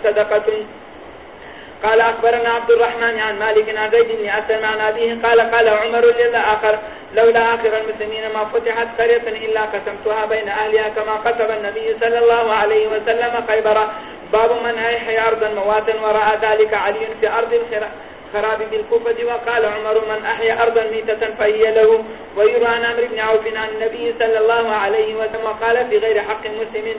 صدقة. قال، أخبرنا عبد الرحمن عن مالك عن زيد بن أسلم عن أبيه. قال قال عمر للآخر لولا آخر المسلمين ما فتحت قرية إلا قسمتها بين أهلها كما قسم النبي صلى الله عليه وسلم خيبر. باب من أيحي أرضا مواتا ورأى ذلك علي في أرض الخراء خراب بالكفة وقال عمر من أحيا أرضا ميتة فهي له ويرى عن أمر بن عوف عن النبي صلى الله عليه وسلم وقال في غير حق مسلم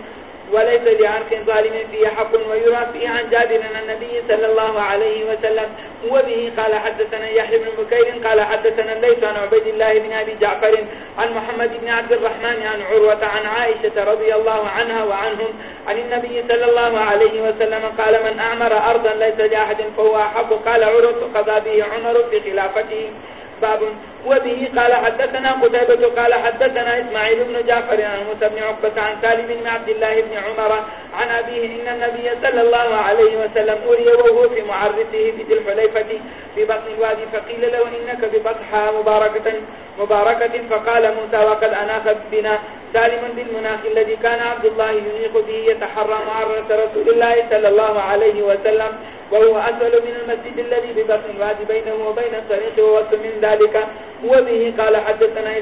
وليس لعرق ظالم فيه حق ويرى فيه عن جابر أن النبي صلى الله عليه وسلم وبه قال حدثنا يحيى بن بكير قال حدثنا ليس عن عبيد الله بن أبي جعفر عن محمد بن عبد الرحمن عن عروة عن عائشة رضي الله عنها وعنهم عن النبي صلى الله عليه وسلم قال من أعمر أرضا ليس لأحد فهو أحب قال عروة قضى به عمر في خلافته باب وبه قال حدثنا قتيبة قال حدثنا إسماعيل بن جعفر عن موسى بن عقبة عن سالم بن عبد الله بن عمر عن أبيه إن النبي صلى الله عليه وسلم أري وهو في معرفه في ذي الحليفة في بطن الوادي فقيل له إنك ببطحة مباركة, مباركة فقال موسى وقد أناخ بنا سالم بالمناخ الذي كان عبد الله ينيق به يتحرى معرة رسول الله صلى الله عليه وسلم وهو أسأل من المسجد الذي ببطن الوادي بينه وبين الطريق ووسط من ذلك. وبه قال حدثنا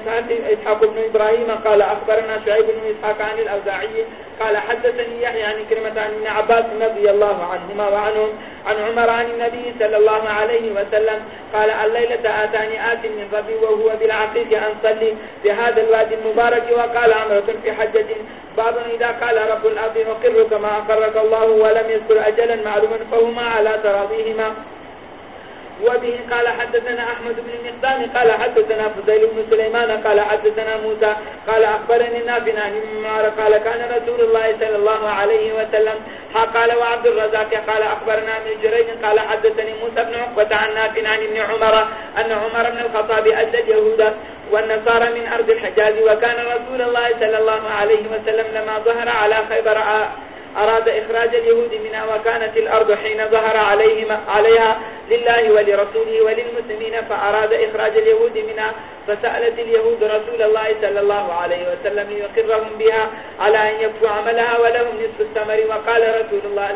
إسحاق بن إبراهيم قال أخبرنا شعيب بن إسحاق عن الأوزاعي قال حدثني يحيى عن كلمة عن ابن عباس نبي الله عنهما وعنهم عن عمر عن النبي صلى الله عليه وسلم قال، الليلة آتاني آت من ربي وهو بالعقيد أن صلي في هذا الوادي المبارك. وقال عمرة في حجة باب إذا قال رب الأرض نقرك ما أقرك الله ولم يذكر أجلا معلوما فهما على تراضيهما. وبه قال حدثنا أحمد بن المقدام قال حدثنا فضيل بن سليمان، قال حدثنا موسى، قال أخبرني نافنا عن قال كان رسول الله صلى الله عليه وسلم قال وعبد الرزاق، قال أخبرنا من جريج، قال حدثني موسى بن عقبة عن نافنا عن ابن عمر، أن عمر بن الخطاب أدى اليهود والنصارى من أرض الحجاز، وكان رسول الله صلى الله عليه وسلم لما ظهر على خيبر أراد إخراج اليهود منها وكانت الأرض حين ظهر عليهم عليها لله ولرسوله وللمسلمين، فأراد إخراج اليهود منها، فسألت اليهود رسول الله صلى الله عليه وسلم يقرهم بها على أن يكفوا عملها ولهم نصف السمر وقال رسول الله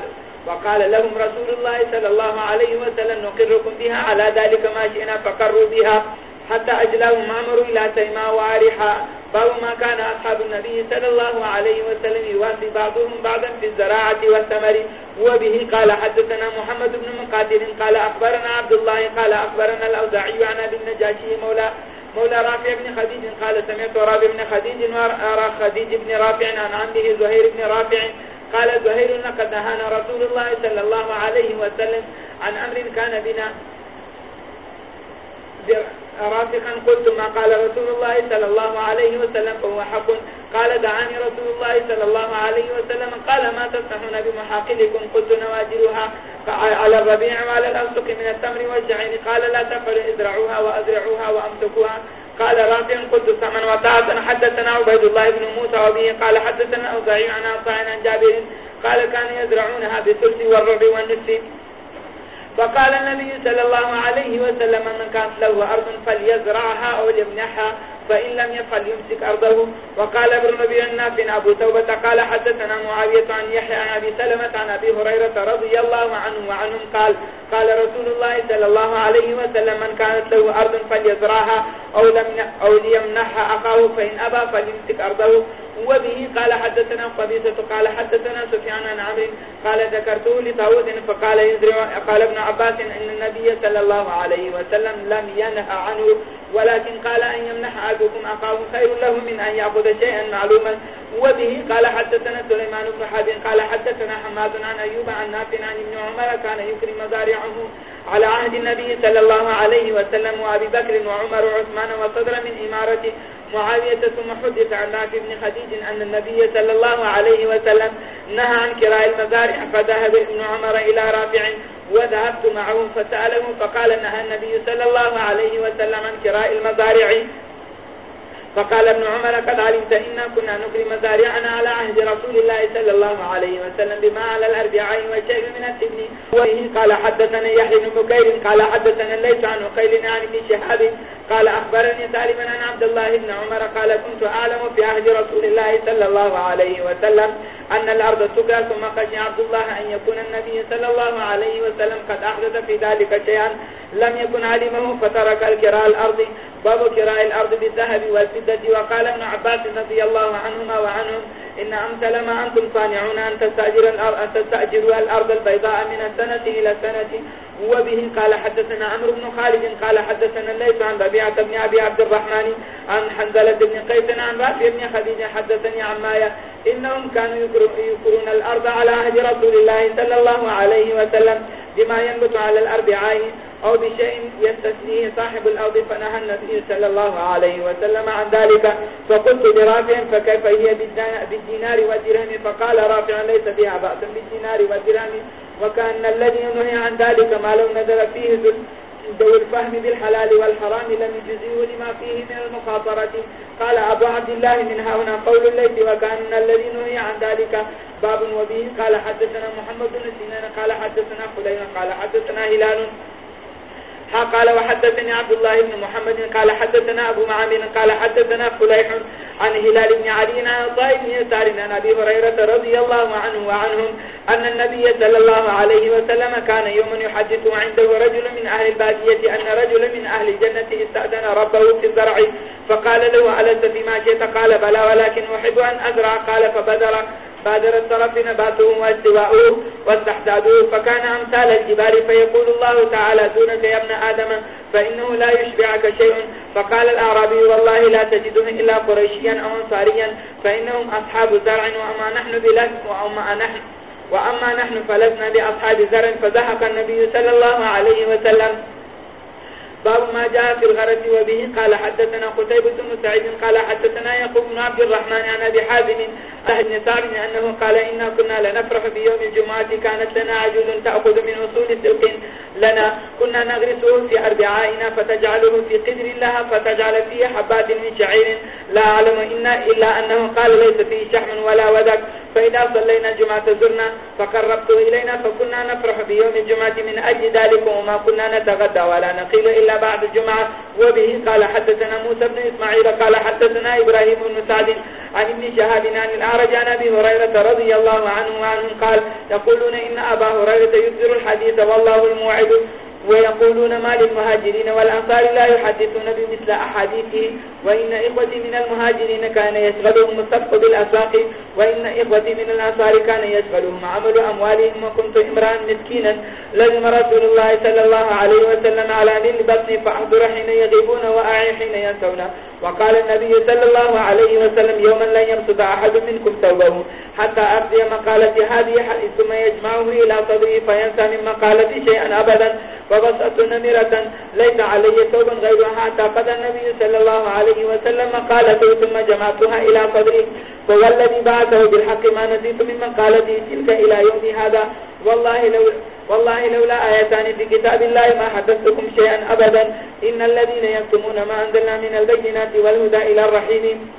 وقال لهم رسول الله صلى الله عليه وسلم نقركم بها على ذلك ما شئنا فقروا بها. حتى أجلهم معمر إلى تيماء وعارحا باب ما كان أصحاب النبي صلى الله عليه وسلم يوافي بعضهم بعضا في الزراعة والثمر. وبه قال حدثنا محمد بن مقاتل قال أخبرنا عبد الله قال أخبرنا الأوزاعي عن أبي النجاشي مولى مولى رافع بن خديج قال سمعت رابع بن خديج وأرى خديج بن رافع عن عمه زهير بن رافع قال زهير لقد نهانا رسول الله صلى الله عليه وسلم عن أمر كان بنا. رافقا قلت ما قال رسول الله صلى الله عليه وسلم، فهو حق. قال، دعاني رسول الله صلى الله عليه وسلم. قال، ما تفتحون بمحاقلكم قلت، نواجرها على الربيع وعلى الأوسق من التمر والجعين. قال، لا تفعل ازرعوها وأزرعوها وأمسكوها. قال رافع قلت سمن وطاعة. حدثنا عبيد الله بن موسى وبه. قال، حدثنا أوزعي عن أصعين عن جابر. قال كان يزرعونها بثلث والربع والنسف فقال النبي صلى الله عليه وسلم من كانت له أرض فليزرعها أو ليمنحها فإن لم يفعل يمسك أرضه وقال ابن نبي الناف أبو توبة قال حدثنا معاوية عن يحيى عن أبي سلمة عن أبي هريرة رضي الله عنه وعنهم قال قال رسول الله صلى الله عليه وسلم من كانت له أرض فليزرعها أو, لم أو ليمنحها أخاه فإن أبى فليمسك أرضه. وبه قال حدثنا قبيسة قال حدثنا سفيان عن عمر قال ذكرته لطاوز فقال يزرع قال ابن عباس إن النبي صلى الله عليه وسلم لم ينهى عنه ولكن قال أن يمنح أحدكم أخاه خير له من أن يأخذ شيئا معلوما. وبه قال حدثنا سليمان بن حاب قال حدثنا حماد عن أيوب عن نافع عن ابن عمر كان يكرم مزارعه على عهد النبي صلى الله عليه وسلم وابي بكر وعمر وعثمان وصدر من إمارة معاوية ثم حدث عن نافع بن خديج أن النبي صلى الله عليه وسلم نهى عن كراء المزارع، فذهب ابن عمر إلى رافع وذهبت معه فسأله، فقال نهى النبي صلى الله عليه وسلم عن كراء المزارع. فقال ابن عمر، قد علمت إنا كنا نكري مزارعنا على عهد رسول الله صلى الله عليه وسلم بما على الأربعين وشيء من السبن وإيه قال حدثنا يحيى بن بكير، قال حدثنا ليس عن قيل عن ابن شهاب، قال أخبرني سالما عن عبد الله بن عمر، قال كنت أعلم في عهد رسول الله صلى الله عليه وسلم أن الأرض سكى ثم خشي عبد الله أن يكون النبي صلى الله عليه وسلم قد أحدث في ذلك شيئا لم يكن علمه فترك الكراء الأرض، باب كراء الأرض بالذهب الشدة وقال ابن عباس رضي الله عنهما وعنهم إن أمثل ما أنتم صانعون أن تستأجروا الأرض البيضاء من السنة إلى السنة. وبه قال حدثنا عمرو بن خالد قال حدثنا ليس عن ربيعة بن أبي عبد الرحمن عن حنزلة بن قيس عن رافع بن خديجة حدثني عن مايا. إنهم كانوا يكرون الأرض على عهد رسول الله صلى الله عليه وسلم بما ينبت على الأربعين أو بشيء يستثنيه صاحب الأرض فنهى النبي صلى الله عليه وسلم عن ذلك. فقلت لرافع فكيف هي بالدينار والدرهم فقال رافع ليس بها بأس بالدينار والدرهم وكان الذي ينهي عن ذلك ما لو نزل فيه ذو الفهم بالحلال والحرام لم يجزيه لما فيه من المخاطرة قال أبو عبد الله من هنا قول الليل وكان الذي نهي عن ذلك باب وبه قال حدثنا محمد بن سنان قال حدثنا خلينا قال حدثنا هلال قال وحدثني عبد الله بن محمد، قال حدثنا أبو معامل، قال حدثنا فليح عن هلال بن علي عن طائب بن يسار عن أبي هريرة رضي الله عنه وعنهم أن النبي صلى الله عليه وسلم كان يوم يحدث عنده رجل من أهل البادية أن رجل من أهل الجنة استأذن ربه في الزرع، فقال له ألست فيما شئت؟ قال بلى، ولكن أحب أن أزرع. قال فبدر بادر الطرف نباته واستواؤه واستحداده، فكان أمثال الجبال فيقول الله تعالى دونك يا ابن آدم، فإنه لا يشبعك شيء. فقال الأعرابي والله لا تجدهم إلا قريشيا أو انصاريا فإنهم أصحاب زرع، وأما نحن بلس، وأما نحن وأما نحن فلسنا بأصحاب زرع فزحق النبي صلى الله عليه وسلم. باب ما جاء في الغرس وبه قال حدثنا قتيبة بن سعيد قال حدثنا يقوم بن عبد الرحمن عن أبي حازم أهل نسار أنه قال إنا كنا لنفرح بيوم الجمعة، كانت لنا عجوز تأخذ من وصول سلق لنا. كنا نغرسه في أربعائنا فتجعله في قدر لها، فتجعل فيه حبات من شعير. لا أعلم إنا إلا أنه قال ليس فيه شحم ولا وذك فإذا صلينا الجمعة زرنا فقربته إلينا، فكنا نفرح بيوم الجمعة من أجل ذلك وما كنا نتغدى ولا نقيل إلا إلا بعد الجمعة. وبه قال حدثنا موسى بن إسماعيل، قال حدثنا إبراهيم بن سعد، عن ابن شهاب، عن الأعرج، عن أبي هريرة رضي الله عنه وعنه قال يقولون إن أبا هريرة يكثر الحديث، والله الموعد. ويقولون ما للمهاجرين والأنصار لا يحدثون بمثل أحاديثه، وإن إخوتي من المهاجرين كان يشغلهم الصفق بالأساق وإن إخوتي من الأنصار كان يشغلهم عمل أموالهم. وكنت إمران مسكينا، لزم رسول الله صلى الله عليه وسلم على نل بطني، فأحضر حين يغيبون وأعي حين ينسون. وقال النبي صلى الله عليه وسلم، يوما لن يمسد أحد منكم توبه حتى أبدي مقالة هذه ثم يجمعه إلى صدره فينسى من مقالة شيئا أبدا. فبسأت نمرة ليس علي ثوبا غيرها حتى النبي صلى الله عليه وسلم. قالته ثم جمعتها إلى صدري فوالذي بعثه بالحق ما نزيت من مقالته تلك إلى يوم هذا. والله لو والله لولا آيتان في كتاب الله ما حدثتكم شيئا أبدا. إن الذين يكتمون ما أنزلنا من البينات والهدى إلى الرحيم.